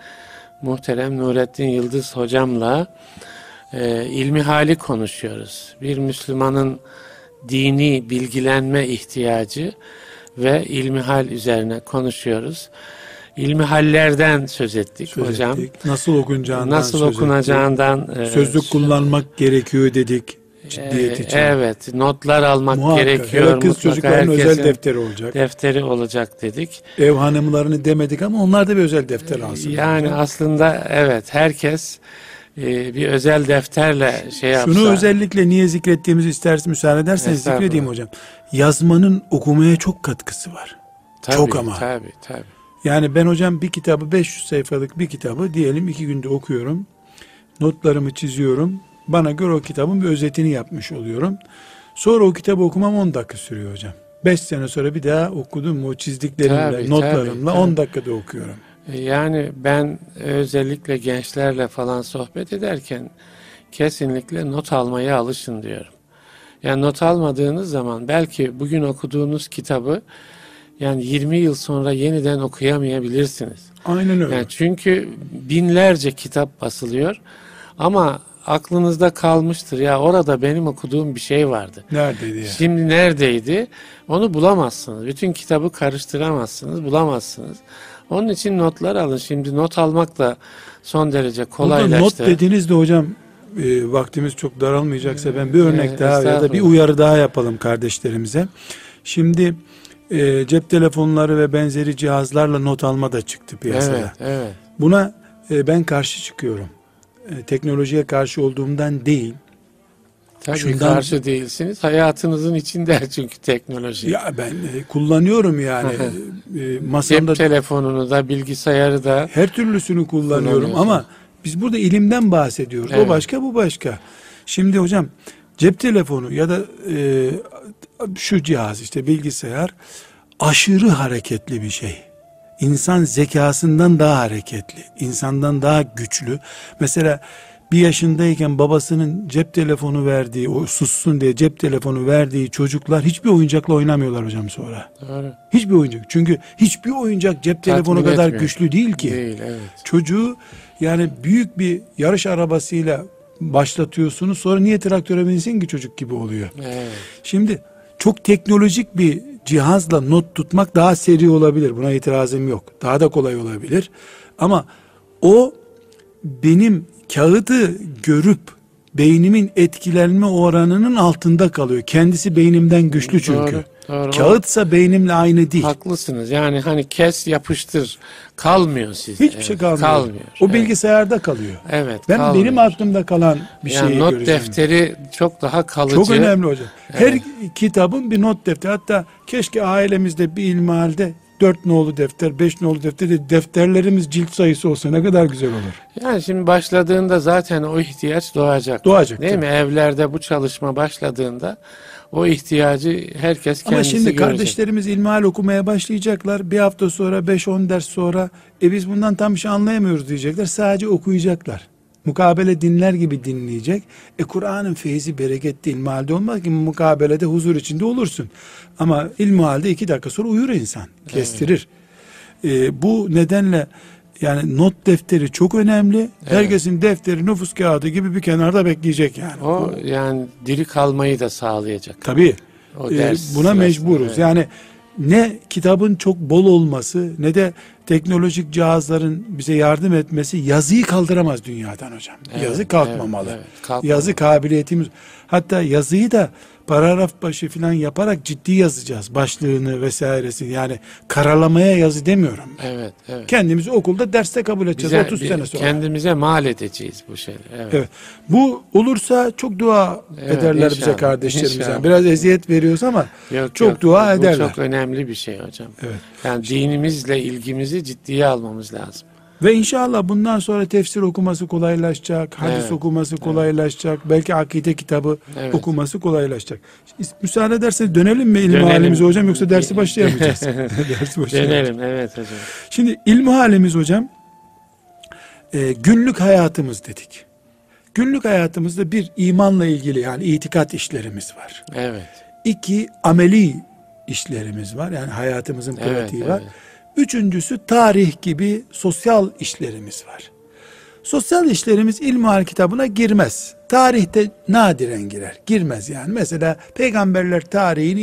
muhterem Nurettin Yıldız hocamla e, ilmi hali konuşuyoruz. Bir Müslümanın dini bilgilenme ihtiyacı ve ilmihal üzerine konuşuyoruz. İlmihallerden söz ettik Söz hocam. ettik. Nasıl okunacağından Nasıl söz ettik. okunacağından e, Sözlük kullanmak gerekiyor dedik ciddiyet e, için. Evet, notlar almak Muhakkak. gerekiyor. Hele kız çocukların özel defteri olacak. defteri olacak dedik. Ev hanımlarını demedik ama onlar da bir özel defter alsın. Yani aslında evet herkes e, bir özel defterle şey yapsa. Şunu özellikle niye zikrettiğimizi isterseniz müsaade ederseniz zikredeyim hocam. Yazmanın okumaya çok katkısı var. Tabii, çok ama. Tabii tabii. Yani ben hocam bir kitabı 500 sayfalık bir kitabı diyelim iki günde okuyorum. Notlarımı çiziyorum. Bana göre o kitabın bir özetini yapmış oluyorum. Sonra o kitabı okumam 10 dakika sürüyor hocam. 5 sene sonra bir daha okudum o çizdiklerimle, Tabii, notlarımla tabii, 10 tabii. dakikada okuyorum. E, Yani ben özellikle gençlerle falan sohbet ederken kesinlikle not almaya alışın diyorum. Yani not almadığınız zaman belki bugün okuduğunuz kitabı yani 20 yıl sonra yeniden okuyamayabilirsiniz. Aynen öyle. Yani çünkü binlerce kitap basılıyor ama aklınızda kalmıştır ya orada benim okuduğum bir şey vardı. Neredeydi ya? Şimdi neredeydi? Onu bulamazsınız. Bütün kitabı karıştıramazsınız, bulamazsınız. Onun için notlar alın. Şimdi not almak da son derece Burada kolaylaştı. not dediğinizde hocam e, vaktimiz çok daralmayacaksa ben bir örnek Ee, daha ya da bir uyarı daha yapalım kardeşlerimize. Şimdi e, cep telefonları ve benzeri cihazlarla not alma da çıktı piyasaya. Evet, evet. Buna e, ben karşı çıkıyorum. E, teknolojiye karşı olduğumdan değil. Tabii Şundan- karşı değilsiniz. Hayatınızın içinde çünkü teknoloji. Ya ben e, kullanıyorum yani. e, masamda Cep telefonunu da bilgisayarı da her türlüsünü kullanıyorum ama biz burada ilimden bahsediyoruz. Evet. O başka bu başka. Şimdi hocam cep telefonu ya da e, şu cihaz işte bilgisayar aşırı hareketli bir şey. İnsan zekasından daha hareketli, insandan daha güçlü. Mesela bir yaşındayken babasının cep telefonu verdiği, o sussun diye cep telefonu verdiği çocuklar hiçbir oyuncakla oynamıyorlar hocam sonra. doğru Hiçbir oyuncak. Çünkü hiçbir oyuncak cep telefonu Tatmin kadar etmiyor. güçlü değil ki. değil. Evet. Çocuğu yani büyük bir yarış arabasıyla başlatıyorsunuz. Sonra niye traktöre binsin ki çocuk gibi oluyor. evet. Şimdi çok teknolojik bir cihazla not tutmak daha seri olabilir. Buna itirazım yok. Daha da kolay olabilir. Ama o benim kağıdı görüp beynimin etkilenme oranının altında kalıyor. Kendisi beynimden güçlü çünkü. Doğru, doğru. Kağıtsa beynimle aynı değil. Haklısınız. Yani hani kes yapıştır kalmıyor sizde. Hiçbir Evet, şey kalmıyor. Kalmıyor. O evet. bilgisayarda kalıyor. Evet. Ben kalmıyor. benim aklımda kalan bir yani şeyi not göreceğim. defteri çok daha kalıcı. Çok önemli hocam. Her Evet. kitabın bir not defteri. Hatta keşke ailemizde bir ilmihalde dört nolu defter, beş nolu defter, de defterlerimiz cilt sayısı olsa ne kadar güzel olur. Yani şimdi başladığında zaten o ihtiyaç doğacak. Doğacak, Değil tabii. mi? Evlerde bu çalışma başladığında o ihtiyacı herkes kendisi Ama şimdi görecek. kardeşlerimiz ilmihal okumaya başlayacaklar. Bir hafta sonra, 5-10 ders sonra e biz bundan tam bir şey anlayamıyoruz diyecekler. Sadece okuyacaklar. Mukabele dinler gibi dinleyecek. E Kur'an'ın feyzi, bereketi ilmihalde olmaz ki mukabelede huzur içinde olursun. Ama ilmihalde iki dakika sonra uyur insan. Kestirir. E, bu nedenle Yani not defteri çok önemli. Herkesin defteri nüfus kağıdı gibi bir kenarda bekleyecek yani. O yani diri kalmayı da sağlayacak. Tabii. O ders buna sırasında, mecburuz. evet. Yani ne kitabın çok bol olması ne de teknolojik cihazların bize yardım etmesi yazıyı kaldıramaz dünyadan hocam. Evet, Yazı kalkmamalı. evet, evet, kalkmamalı. Yazı kabiliyetimiz hatta yazıyı da paragraf başı falan yaparak ciddi yazacağız. Başlığını vesairesini yani karalamaya yazı demiyorum. ben. Evet, evet. Kendimizi okulda derste kabul edeceğiz Bize- 30 bir- sene sonra. Kendimize mal edeceğiz bu şeyleri. Evet. Evet. Bu olursa çok dua Evet, ederler bize inşallah, kardeşlerimiz. inşallah. Yani Biraz eziyet veriyoruz ama Yok, çok yok. dua bu ederler. çok önemli bir şey hocam. Evet. Yani dinimizle ilgimizi ciddiye almamız lazım. Ve inşallah bundan sonra tefsir okuması kolaylaşacak, hadis Evet, okuması kolaylaşacak, belki akide kitabı Evet. okuması kolaylaşacak. Müsaade ederseniz dönelim mi ilmi Dönelim. halimize hocam yoksa dersi başlayamayacağız. dersi başlayamayacağız. Dönelim evet hocam. Şimdi ilmi halimiz hocam e, günlük hayatımız dedik. Günlük hayatımızda bir imanla ilgili yani itikat işlerimiz var. Evet. İki ameli işlerimiz var. Yani hayatımızın Evet, pratiği var. evet. Üçüncüsü tarih gibi sosyal işlerimiz var. Sosyal işlerimiz ilmihal kitabına girmez. Tarihte nadiren girer. Girmez yani. Mesela peygamberler tarihini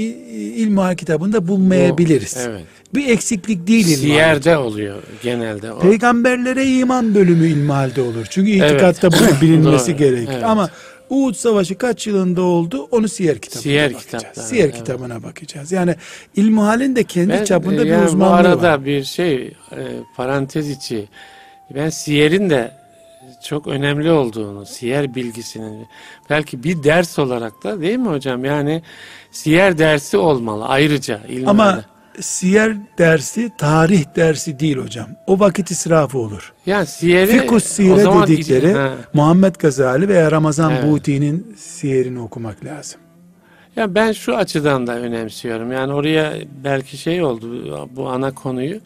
ilmihal kitabında bulmayabiliriz. Bu- evet. Bir eksiklik değil ilmihal. Siyerde oluyor genelde. O. Peygamberlere iman bölümü ilmihalde olur. Çünkü itikatta bunun bilinmesi gerekir. evet. Ama Uhud Savaşı kaç yılında oldu? Onu siyer kitabına Siyer bakacağız. kitapları, Siyer evet. kitabına bakacağız. Yani ilmihalin de kendi Ben, çapında e, bir yani uzmanlığı Bu arada var. bir şey e, parantez içi. Ben siyerin de çok önemli olduğunu, siyer bilgisinin belki bir ders olarak da değil mi hocam? Yani siyer dersi olmalı ayrıca ilmihalde. Ama siyer dersi tarih dersi değil hocam. O vakit israfı olur. yani siyeri Fikus zaman- dedikleri Ha. Muhammed Gazali veya Ramazan Evet. Buti'nin siyerini okumak lazım. Ya ben şu açıdan da önemsiyorum. Yani oraya belki şey oldu bu ana konuyu.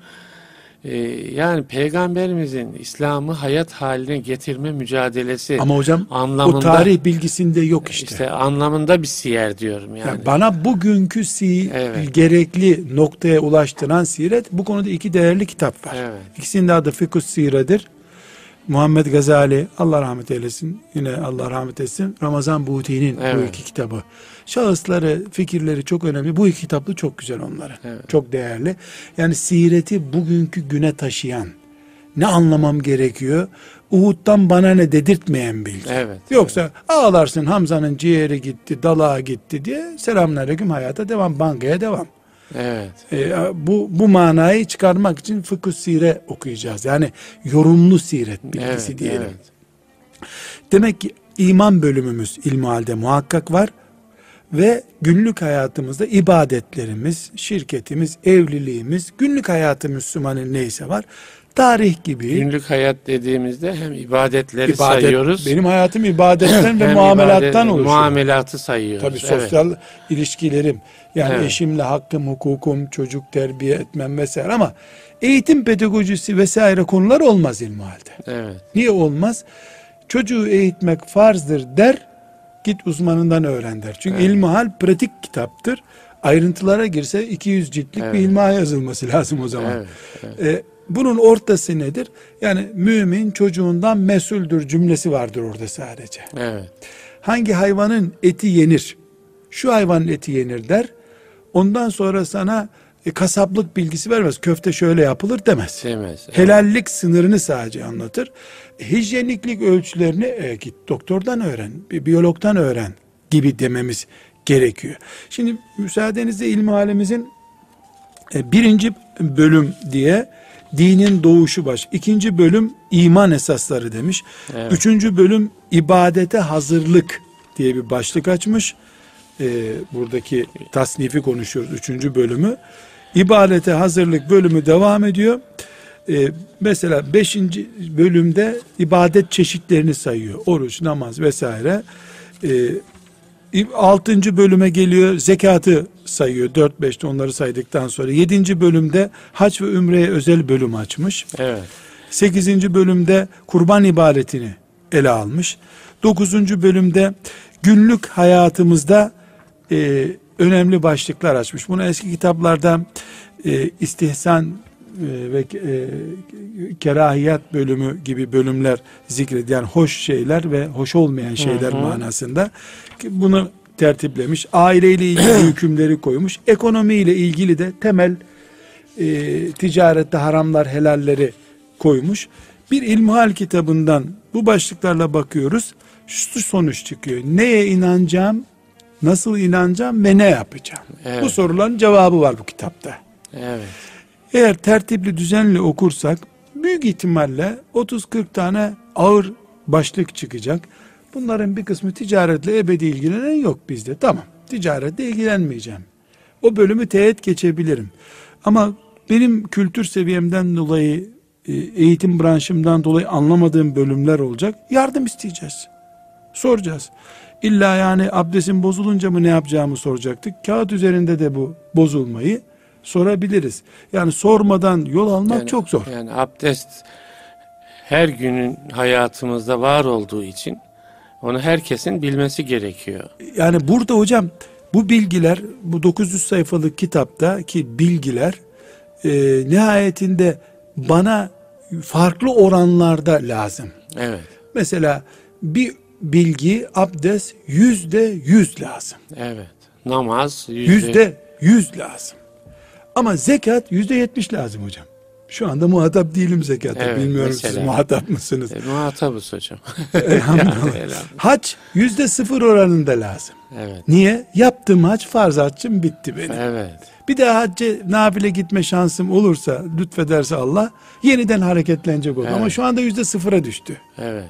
Ee, yani peygamberimizin İslam'ı hayat haline getirme mücadelesi Ama hocam anlamında o tarih bilgisinde yok işte. işte anlamında bir siyer diyorum yani. Yani bana bugünkü si Evet. gerekli noktaya ulaştıran siret bu konuda iki değerli kitap var. Evet. İkisinin de adı Fikus Sire'dir. Muhammed Gazali Allah rahmet eylesin yine Allah rahmet etsin Ramazan Buti'nin bu Evet. iki kitabı. Şahısları, fikirleri çok önemli. Bu iki kitaplı çok güzel onların. Evet. Çok değerli. Yani sireti bugünkü güne taşıyan ne anlamam gerekiyor? Uhud'dan bana ne dedirtmeyen bilgi. Evet. Yoksa ağlarsın Hamza'nın ciğeri gitti, dalağa gitti diye selamünaleyküm hayata devam, bankaya devam. Evet. Ee, bu bu manayı çıkarmak için fıkıh sire okuyacağız. Yani yorumlu siret bilgisi Evet, diyelim. evet. Demek ki iman bölümümüz ilmihalde muhakkak var ve günlük hayatımızda ibadetlerimiz, şirketimiz, evliliğimiz, günlük hayatı Müslümanın neyse var. Tarih gibi Günlük hayat dediğimizde hem ibadetleri ibadet, sayıyoruz. benim hayatım ibadetten ve muamelattan ibadet- oluşuyor. Muamelatı sayıyoruz. Tabii Evet. sosyal ilişkilerim yani Evet. eşimle hakkım, hukukum, çocuk terbiye etmem vesaire ama eğitim pedagojisi vesaire konular olmaz ilmihalde. Evet. Niye olmaz? Çocuğu eğitmek farzdır der, git uzmanından öğren der. Çünkü Evet. ilmihal pratik kitaptır. Ayrıntılara girse 200 ciltlik Evet. bir ilmihal yazılması lazım o zaman. Evet. evet. E, bunun ortası nedir? Yani mümin çocuğundan mesuldür cümlesi vardır orada sadece. Evet. Hangi hayvanın eti yenir? Şu hayvanın eti yenir der. Ondan sonra sana e, kasaplık bilgisi vermez. Köfte şöyle yapılır demez. Demez. Evet. Helallik sınırını sadece anlatır. Hijyeniklik ölçülerini e, git doktordan öğren, bir biyologdan öğren gibi dememiz gerekiyor. Şimdi müsaadenizle ilmi halimizin e, birinci bölüm diye dinin doğuşu baş. İkinci bölüm iman esasları demiş. Evet. Üçüncü bölüm ibadete hazırlık diye bir başlık açmış. E, buradaki tasnifi konuşuyoruz. Üçüncü bölümü. İbadete hazırlık bölümü devam ediyor. E, mesela beşinci bölümde ibadet çeşitlerini sayıyor. Oruç, namaz vesaire. E, Altıncı bölüme geliyor zekatı sayıyor. 4-5'te onları saydıktan sonra. Yedinci bölümde hac ve ümreye özel bölüm açmış. Evet. 8. bölümde kurban ibadetini ele almış. 9. bölümde günlük hayatımızda e, önemli başlıklar açmış. Bunu eski kitaplarda e, istihsan e, ve e, kerahiyat bölümü gibi bölümler zikrediyor. Yani hoş şeyler ve hoş olmayan şeyler Hı hı. manasında. Bunu tertiplemiş. Aileyle ilgili hükümleri koymuş. Ekonomiyle ilgili de temel e, ticarette haramlar helalleri koymuş. Bir ilmihal kitabından bu başlıklarla bakıyoruz. Şu sonuç çıkıyor. Neye inanacağım, nasıl inanacağım ve ne yapacağım? Evet. Bu soruların cevabı var bu kitapta. Evet. Eğer tertipli düzenli okursak büyük ihtimalle 30-40 tane ağır başlık çıkacak. Bunların bir kısmı ticaretle ebedi ilgilenen yok bizde. Tamam ticaretle ilgilenmeyeceğim. O bölümü teğet geçebilirim. Ama benim kültür seviyemden dolayı, e, eğitim branşımdan dolayı anlamadığım bölümler olacak. Yardım isteyeceğiz. Soracağız. İlla yani abdestin bozulunca mı ne yapacağımı soracaktık. Kağıt üzerinde de bu bozulmayı sorabiliriz. Yani sormadan yol almak Yani- çok zor. Yani abdest her günün hayatımızda var olduğu için onu herkesin bilmesi gerekiyor. Yani burada hocam bu bilgiler bu 900 sayfalık kitaptaki bilgiler e, nihayetinde bana farklı oranlarda lazım. Evet. Mesela bir bilgi abdest yüzde yüz lazım. Evet. Namaz yüzde, Yüzde yüz lazım. Ama zekat yüzde yetmiş lazım hocam. Şu anda muhatap değilim zekata. Evet, Bilmiyorum siz mesela. muhatap mısınız? E, muhatabız hocam. Elhamdülillah. Hac yüzde sıfır oranında lazım. Evet. Niye? Yaptığım hac farz haccım bitti benim. Evet. Bir daha hacca nafile gitme şansım olursa lütfederse Allah yeniden hareketlenecek olur. Evet. Ama şu anda yüzde sıfıra düştü. Evet.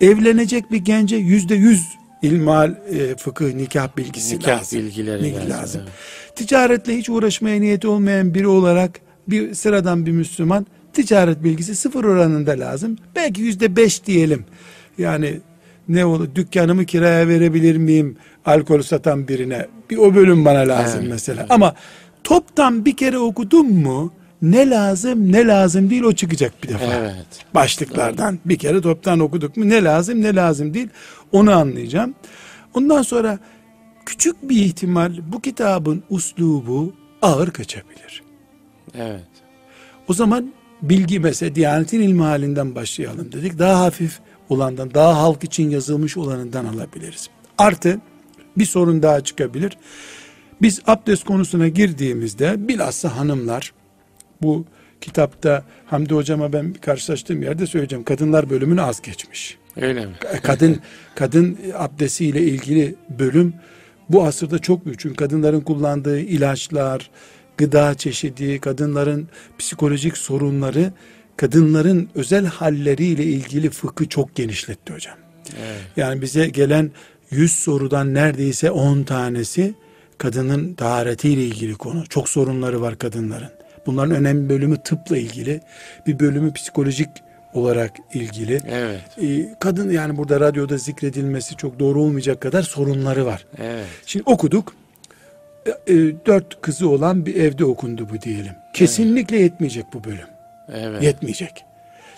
Evlenecek bir gence yüzde yüz ilmal e, fıkıh nikah bilgisi Nikah lazım. bilgileri Bilgi lazım, lazım. evet. Ticaretle hiç uğraşmaya niyeti olmayan biri olarak bir sıradan bir Müslüman ticaret bilgisi sıfır oranında lazım. Belki yüzde beş diyelim. Yani ne olur dükkanımı kiraya verebilir miyim alkol satan birine? Bir o bölüm bana lazım Evet, mesela. Ama toptan bir kere okudum mu ne lazım ne lazım değil o çıkacak bir defa Evet. başlıklardan bir kere toptan okuduk mu ne lazım ne lazım değil onu anlayacağım. Ondan sonra küçük bir ihtimal bu kitabın uslubu ağır kaçabilir. Evet. O zaman bilgi mesela Diyanet'in ilmi halinden başlayalım dedik. Daha hafif olandan, daha halk için yazılmış olanından alabiliriz. Artı bir sorun daha çıkabilir. Biz abdest konusuna girdiğimizde bilhassa hanımlar bu kitapta Hamdi hocama ben karşılaştığım yerde söyleyeceğim. Kadınlar bölümünü az geçmiş. Öyle mi? Kadın kadın abdestiyle ilgili bölüm bu asırda çok büyük. Çünkü kadınların kullandığı ilaçlar, gıda çeşidi, kadınların psikolojik sorunları, kadınların özel halleriyle ilgili fıkı çok genişletti hocam. Evet. Yani bize gelen 100 sorudan neredeyse 10 tanesi kadının taharetiyle ilgili konu. Çok sorunları var kadınların. Bunların önemli bölümü tıpla ilgili, bir bölümü psikolojik olarak ilgili. Evet. Ee, kadın yani burada radyoda zikredilmesi çok doğru olmayacak kadar sorunları var. Evet. Şimdi okuduk. E, e, dört kızı olan bir evde okundu bu diyelim. Kesinlikle yetmeyecek bu bölüm. Evet. Yetmeyecek.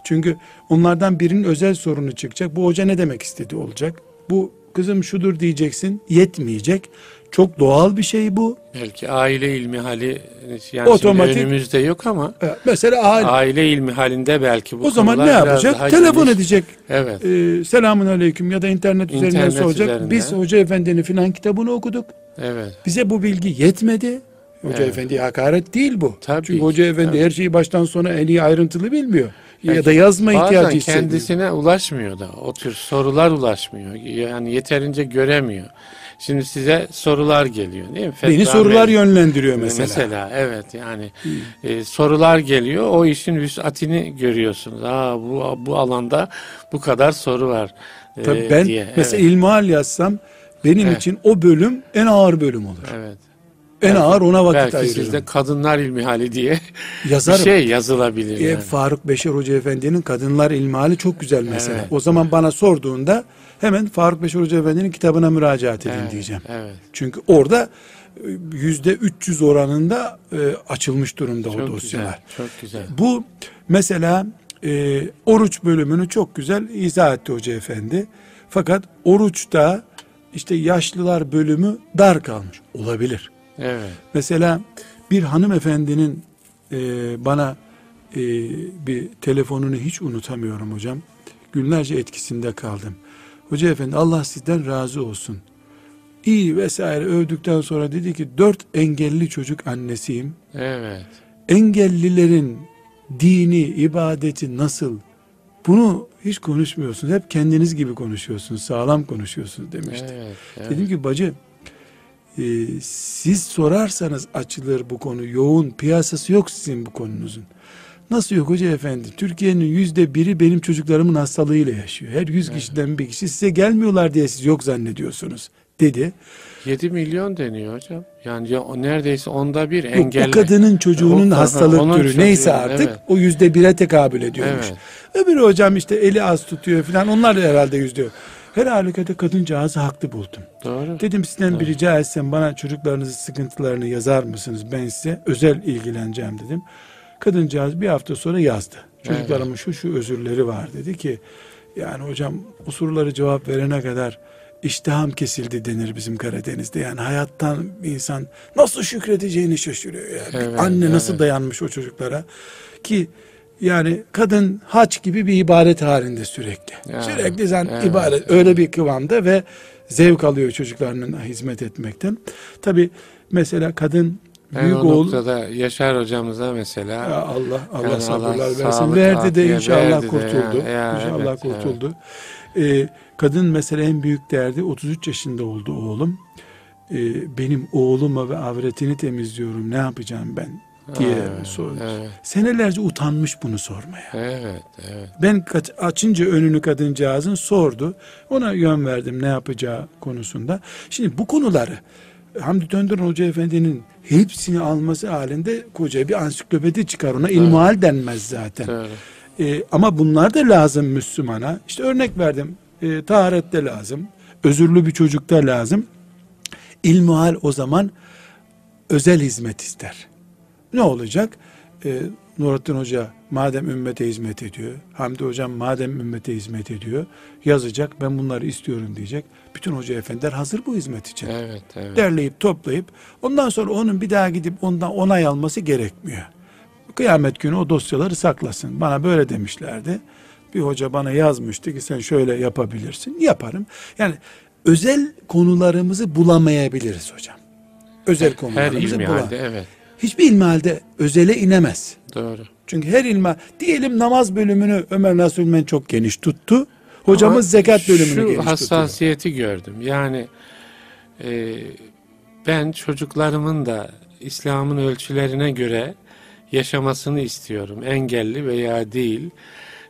Çünkü onlardan birinin özel sorunu çıkacak. Bu hoca ne demek istedi olacak. Bu kızım şudur diyeceksin. Yetmeyecek. Çok doğal bir şey bu. Belki aile ilmi hali yani Otomatik- önümüzde yok ama E, Mesela aile. aile ilmi halinde belki bu o zaman ne yapacak? Telefon geniş. edecek. Evet. E, selamun aleyküm ya da internet üzerinden İnternet soracak. üzerinden. Biz hoca efendinin filan kitabını okuduk. Evet. Bize bu bilgi yetmedi. Hoca Evet. efendiye hakaret değil bu. Tabii Çünkü hoca efendi tabii. her şeyi baştan sona en iyi ayrıntılı bilmiyor. ya Belki da yazma ihtiyacı hissediyor. kendisine ulaşmıyor da o tür sorular ulaşmıyor. Yani yeterince göremiyor. Şimdi size sorular geliyor değil mi? Beni Fetva sorular mevzu- yönlendiriyor mesela. Mesela evet yani e, sorular geliyor o işin vüsatini görüyorsunuz. Aa bu bu alanda bu kadar soru var e, Tabii ben diye. mesela evet, ilmihal yazsam benim Evet. için o bölüm en ağır bölüm olur. evet. En ağır ona vakit Belki ayırıyorum. sizde kadınlar ilmihali diye bir Yazarım. şey yazılabilir E, yani. Faruk Beşer Hoca Efendi'nin Kadınlar İlmihali çok güzel mesela. Evet. O zaman bana sorduğunda hemen Faruk Beşer Hoca Efendi'nin kitabına müracaat edin Evet, diyeceğim. Evet. Çünkü orada e, yüzde 300 oranında e, açılmış durumda o Çok dosyalar. güzel. Çok güzel. Bu mesela e, oruç bölümünü çok güzel izah etti Hoca Efendi. Fakat oruçta işte yaşlılar bölümü dar kalmış. Olabilir. Evet. Mesela bir hanımefendinin e, bana e, bir telefonunu hiç unutamıyorum hocam. Günlerce etkisinde kaldım. Hoca efendi Allah sizden razı olsun. İyi vesaire övdükten sonra dedi ki dört engelli çocuk annesiyim. Evet. Engellilerin dini, ibadeti nasıl? Bunu hiç konuşmuyorsunuz. Hep kendiniz gibi konuşuyorsunuz. Sağlam konuşuyorsunuz demişti. Evet, evet. Dedim ki bacı e, siz sorarsanız açılır bu konu. Yoğun piyasası yok sizin bu konunuzun. Nasıl yok hoca efendi? Türkiye'nin yüzde biri benim çocuklarımın hastalığıyla yaşıyor. Her yüz kişiden bir kişi size gelmiyorlar diye siz yok zannediyorsunuz dedi. 7 milyon deniyor hocam. Yani ya, neredeyse onda bir Yok, engelli. o kadının çocuğunun O- hastalık onun türü çocuğu, neyse artık evet. o yüzde bire tekabül ediyormuş. Evet. Öbürü hocam işte eli az tutuyor falan onlar da herhalde yüzde. Her halükarda kadıncağızı haklı buldum. Doğru. Dedim sizden bir rica etsem bana çocuklarınızın sıkıntılarını yazar mısınız? Ben size özel ilgileneceğim dedim. Kadıncağız bir hafta sonra yazdı. Çocuklarımın şu şu özürleri var dedi ki yani hocam o soruları cevap verene kadar iştiham kesildi denir bizim Karadeniz'de. Yani hayattan bir insan nasıl şükredeceğini şaşırıyor. Yani. Evet, Anne nasıl evet. dayanmış o çocuklara ki yani kadın haç gibi bir ibadet halinde sürekli. Ya, sürekli sen evet, ibadet öyle bir kıvamda ve zevk alıyor çocuklarının hizmet etmekten. Tabi mesela kadın Ben büyük o oğul noktada Yaşar hocamıza mesela ya Allah Allah Yani sabırlar Allah versin. Verdi de inşallah verdi de kurtuldu. ya. Ya, inşallah evet, kurtuldu. Ee, kadın mesela en büyük derdi 33 yaşında oldu oğlum. Ee, benim oğluma ve avretini temizliyorum. Ne yapacağım ben diye Evet, soruyor. evet. Senelerce utanmış bunu sormaya. Evet, evet. Ben kaç, açınca önünü kadıncağızın sordu. Ona yön verdim ne yapacağı konusunda. Şimdi bu konuları Hamdi Döndürün Hoca Efendi'nin hepsini alması halinde koca bir ansiklopedi çıkar. Ona ilmihal denmez zaten. Ee, ama bunlar da lazım Müslümana. İşte örnek verdim. Ee, taharette lazım. Özürlü bir çocukta lazım. İlmihal o zaman özel hizmet ister. Ne olacak? Ee, Nurattin Hoca madem ümmete hizmet ediyor, Hamdi Hocam madem ümmete hizmet ediyor, yazacak ben bunları istiyorum diyecek. Bütün hoca efendiler hazır bu hizmet için. Evet, evet. Derleyip toplayıp ondan sonra onun bir daha gidip ondan onay alması gerekmiyor. Kıyamet günü o dosyaları saklasın. Bana böyle demişlerdi. Bir hoca bana yazmıştı ki sen şöyle yapabilirsin. Yaparım. Yani özel konularımızı bulamayabiliriz hocam. Özel konularımızı ilmi bulam- halde evet. Hiçbir ilmihalde özele inemez. Doğru. Çünkü her ilma diyelim namaz bölümünü Ömer Nasuh Ülmen çok geniş tuttu. Hocamız Ama zekat bölümünü şu geniş tutuyor. hassasiyeti gördüm. Yani e, ben çocuklarımın da İslam'ın ölçülerine göre yaşamasını istiyorum. Engelli veya değil.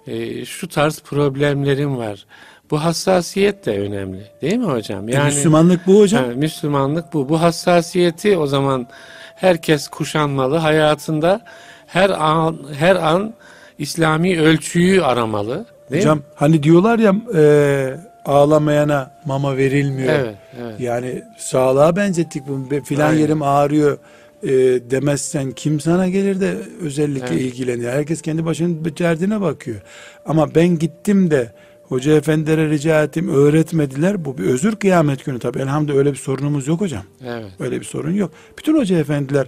E, şu tarz problemlerim var. Bu hassasiyet de önemli. Değil mi hocam? E, Müslümanlık bu hocam. Ha, Müslümanlık bu. Bu hassasiyeti o zaman herkes kuşanmalı. Hayatında her an her an İslami ölçüyü aramalı. Değil Hocam mi? hani diyorlar ya e, ağlamayana mama verilmiyor. Evet, evet. Yani sağlığa benzettik bunu. Filan Aynen. yerim ağrıyor e, demezsen kim sana gelir de özellikle Evet. ilgileniyor. Herkes kendi başının derdine bakıyor. Ama ben gittim de hoca efendilere rica ettim öğretmediler. Bu bir özür kıyamet günü tabii. Elhamdülillah öyle bir sorunumuz yok hocam. Evet. Öyle bir sorun yok. Bütün hoca efendiler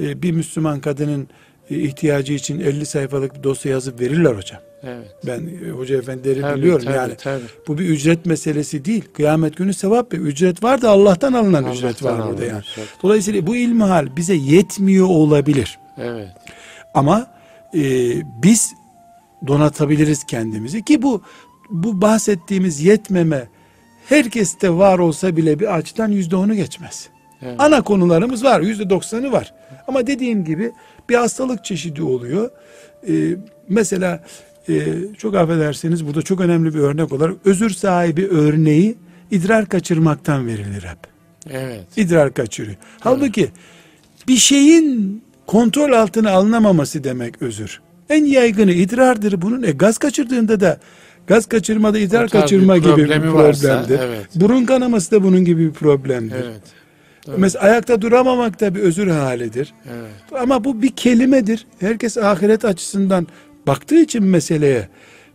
e, bir Müslüman kadının e, ihtiyacı için 50 sayfalık bir dosya yazıp verirler hocam. Evet. Ben e, hoca efendileri Tabii, biliyorum tabii, yani. tabii. Bu bir ücret meselesi değil. Kıyamet günü sevap bir ücret var da Allah'tan alınan Allah'tan ücret var burada yani. ücret. Dolayısıyla bu ilmihal bize yetmiyor olabilir. Evet. Ama e, biz donatabiliriz kendimizi ki bu bu bahsettiğimiz yetmeme herkeste var olsa bile bir açıdan yüzde onu geçmez. Evet. Ana konularımız var. Yüzde doksanı var. Ama dediğim gibi bir hastalık çeşidi oluyor. Ee, mesela e, çok affedersiniz burada çok önemli bir örnek olarak özür sahibi örneği idrar kaçırmaktan verilir hep. Evet. İdrar kaçırıyor. Halbuki bir şeyin kontrol altına alınamaması demek özür. En yaygını idrardır bunun. E gaz kaçırdığında da gaz kaçırmada idrar kaçırma bir gibi bir problemi varsa, problemdir. evet. Burun kanaması da bunun gibi bir problemdir. Evet. Mesela ayakta duramamak da bir özür halidir. Evet. Ama bu bir kelimedir. Herkes ahiret açısından baktığı için meseleye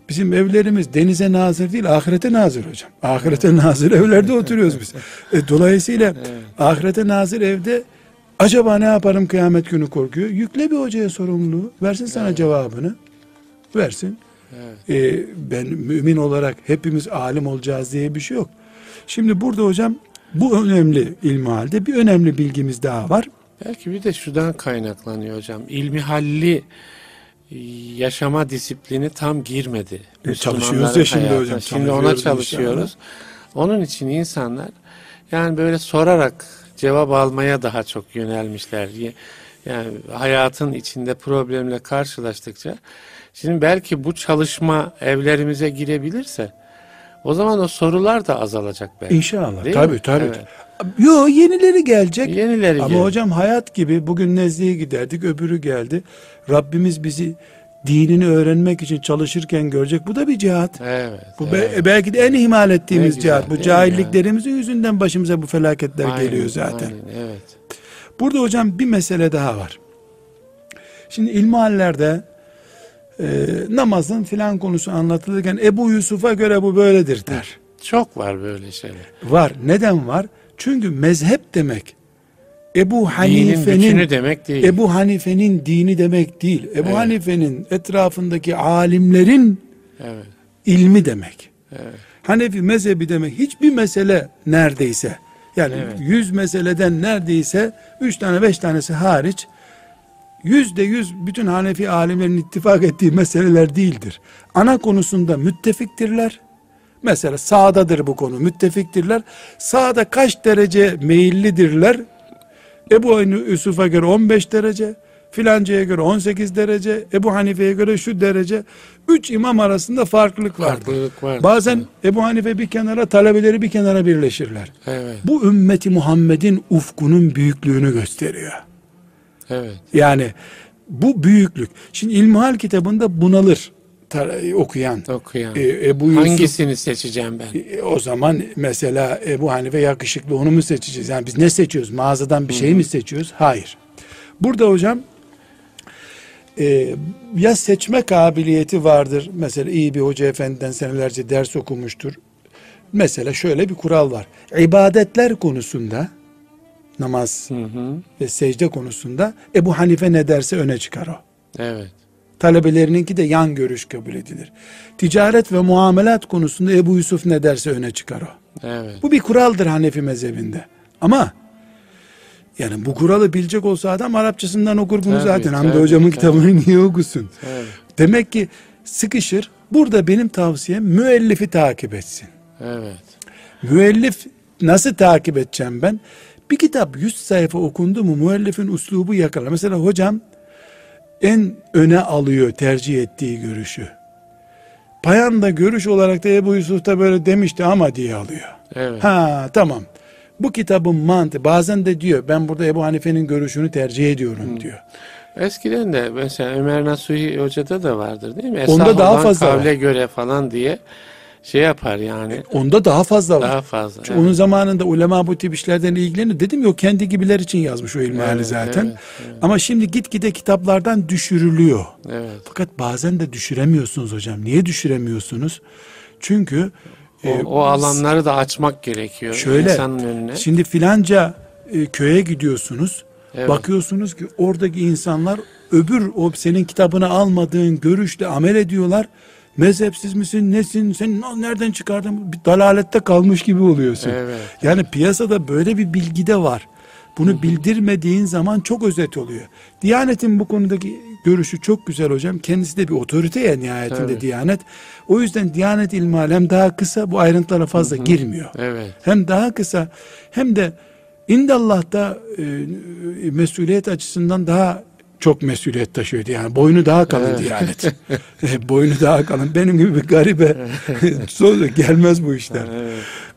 bizim evlerimiz denize nazır değil ahirete nazır hocam. Ahirete nazır evlerde oturuyoruz biz. E, dolayısıyla Evet. ahirete nazır evde Acaba ne yaparım kıyamet günü korkuyor. Yükle bir hocaya sorumluluğu. Versin sana Evet. cevabını. Versin. Evet. Ee, ben mümin olarak hepimiz alim olacağız diye bir şey yok. Şimdi burada hocam bu önemli ilmihalde bir önemli bilgimiz daha var. Belki bir de şuradan kaynaklanıyor hocam. İlmi halli e, yaşama disiplini tam girmedi. E, çalışıyoruz ya şimdi hayatına. hocam, Şimdi ona çalışıyoruz çalışıyoruz. Onun için insanlar yani böyle sorarak cevap almaya daha çok yönelmişler. Yani hayatın içinde problemle karşılaştıkça şimdi belki bu çalışma evlerimize girebilirse o zaman o sorular da azalacak belki. İnşallah. Değil tabii mi? tabii. Evet. Yo yenileri gelecek. Yenileri Ama gelir. hocam hayat gibi bugün Nezle'ye giderdik öbürü geldi. Rabbimiz bizi dinini öğrenmek için çalışırken görecek. Bu da bir cihat. Evet. Bu evet. be- belki de en ihmal ettiğimiz Ne güzel, cihat. Bu cahilliklerimizin yüzünden başımıza bu felaketler Aynen, geliyor zaten. aynen, evet. Burada hocam bir mesele daha var. Şimdi ilmihallerde e, namazın filan konusu anlatılırken Ebu Yusuf'a göre bu böyledir der. Çok var böyle şeyler. Var. Neden var? Çünkü mezhep demek Ebu Hanife'nin demek değil. Ebu Hanife'nin dini demek değil. Ebu Evet. Hanife'nin etrafındaki alimlerin Evet. ilmi demek. Evet. Hanefi mezhebi demek hiçbir mesele neredeyse yani Evet. meseleden neredeyse üç tane beş tanesi hariç yüzde yüz bütün Hanefi alimlerin ittifak ettiği meseleler değildir. Ana konusunda müttefiktirler. Mesela sağdadır bu konu müttefiktirler. Sağda kaç derece meyillidirler? Ebu Yusuf'a göre 15 derece, filancaya göre 18 derece, Ebu Hanife'ye göre şu derece. Üç imam arasında farklılık vardır. Farklılık var. Bazen Ebu Hanife bir kenara, talebeleri bir kenara birleşirler. Evet. Bu ümmeti Muhammed'in ufkunun büyüklüğünü gösteriyor. Evet. Yani bu büyüklük. Şimdi İlmihal kitabında bunalır okuyan. Okuyan. E, Ebu Yusuf, Hangisini seçeceğim ben? e, o zaman mesela Ebu Hanife yakışıklı onu mu seçeceğiz? Yani biz ne seçiyoruz? Mağazadan bir şey mi seçiyoruz? Hayır. Burada hocam e, ya seçme kabiliyeti vardır. Mesela iyi bir hoca efendiden senelerce ders okumuştur. Mesela şöyle bir kural var. İbadetler konusunda namaz Hı hı. ve secde konusunda Ebu Hanife ne derse öne çıkar o. Evet. Talebelerininki de yan görüş kabul edilir. Ticaret ve muamelat konusunda Ebu Yusuf ne derse öne çıkar o. Evet. Bu bir kuraldır Hanefi mezhebinde. Ama yani bu kuralı bilecek olsa adam Arapçasından okur bunu Tabii, zaten. Hamdi tabii, hocamın tabii. kitabını niye okusun? Evet. Demek ki sıkışır. Burada benim tavsiyem müellifi takip etsin. Evet. Müellif nasıl takip edeceğim ben? Bir kitap 100 sayfa okundu mu müellifin uslubu yakalar. Mesela hocam en öne alıyor tercih ettiği görüşü. Payan da görüş olarak da Ebu Yusuf da böyle demişti ama diye alıyor. Evet. Ha tamam. Bu kitabın mantığı bazen de diyor ben burada Ebu Hanife'nin görüşünü tercih ediyorum diyor. Eskiden de mesela Ömer Nasuhi Hoca'da da vardır değil mi? Onda Esah daha olan fazla var. kavle göre falan diye şey yapar yani. Onda daha fazla var. Daha fazla. Çünkü Onun zamanında ulema bu tip işlerden ilgilenir. Dedim ya o kendi gibiler için yazmış o ilmihali Evet, zaten. evet, Ama şimdi gitgide kitaplardan düşürülüyor. Evet. Fakat bazen de düşüremiyorsunuz hocam. Niye düşüremiyorsunuz? Çünkü O, e, o alanları da açmak gerekiyor şöyle insanın önüne. şimdi filanca e, köye gidiyorsunuz. Evet. Bakıyorsunuz ki oradaki insanlar öbür o senin kitabını almadığın görüşle amel ediyorlar. Mezhepsiz misin nesin sen nereden çıkardın bir dalalette kalmış gibi oluyorsun. Evet. Yani piyasada böyle bir bilgi de var. Bunu bildirmediğin zaman çok özet oluyor. Diyanetin bu konudaki görüşü çok güzel hocam. Kendisi de bir otorite ya nihayetinde Tabii. Diyanet. O yüzden Diyanet ilmihal hem daha kısa bu ayrıntılara fazla girmiyor. Evet. Hem daha kısa hem de indallah'ta e, mesuliyet açısından daha çok mesuliyet taşıyordu. Yani boynu daha kalın Evet. Diyanet. E, boynu daha kalın. Benim gibi bir garibe sonra gelmez bu işler.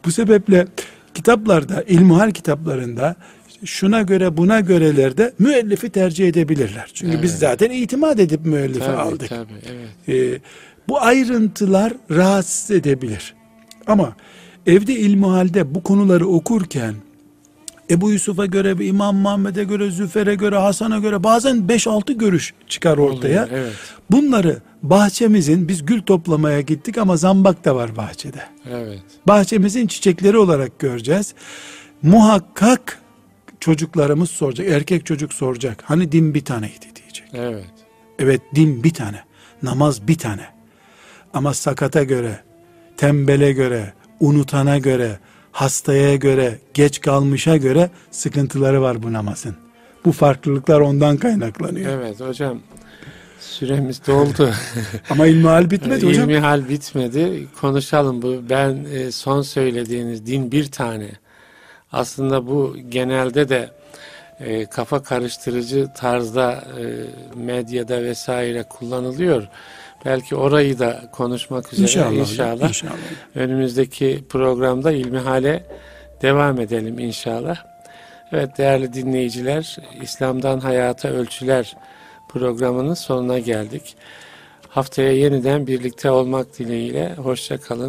Bu sebeple kitaplarda, ilmihal kitaplarında şuna göre buna görelerde müellifi tercih edebilirler. Çünkü biz Evet. zaten itimat edip müellifi Tabii, aldık. tabii, evet. Ee, bu ayrıntılar rahatsız edebilir. Ama evde ilmihalde bu konuları okurken Ebu Yusuf'a göre, İmam Muhammed'e göre, Züfer'e göre, Hasan'a göre bazen 5-6 görüş çıkar ortaya. Oluyor, evet. Bunları bahçemizin biz gül toplamaya gittik ama zambak da var bahçede. Evet. Bahçemizin çiçekleri olarak göreceğiz. Muhakkak çocuklarımız soracak. Erkek çocuk soracak. Hani din bir taneydi diyecek. Evet. Evet din bir tane. Namaz bir tane. Ama sakata göre, tembele göre, unutana göre, hastaya göre, geç kalmışa göre sıkıntıları var bu namazın. Bu farklılıklar ondan kaynaklanıyor. Evet hocam. Süremiz doldu. Ama ilmihal bitmedi hocam. İlmihal bitmedi. Konuşalım bu. Ben e, son söylediğiniz din bir tane. Aslında bu genelde de e, kafa karıştırıcı tarzda e, medyada vesaire kullanılıyor. Belki orayı da konuşmak üzere İnşallah. inşallah, inşallah. önümüzdeki programda ilmihale devam edelim inşallah. Evet değerli dinleyiciler, İslam'dan Hayata Ölçüler programının sonuna geldik. Haftaya yeniden birlikte olmak dileğiyle hoşça kalın,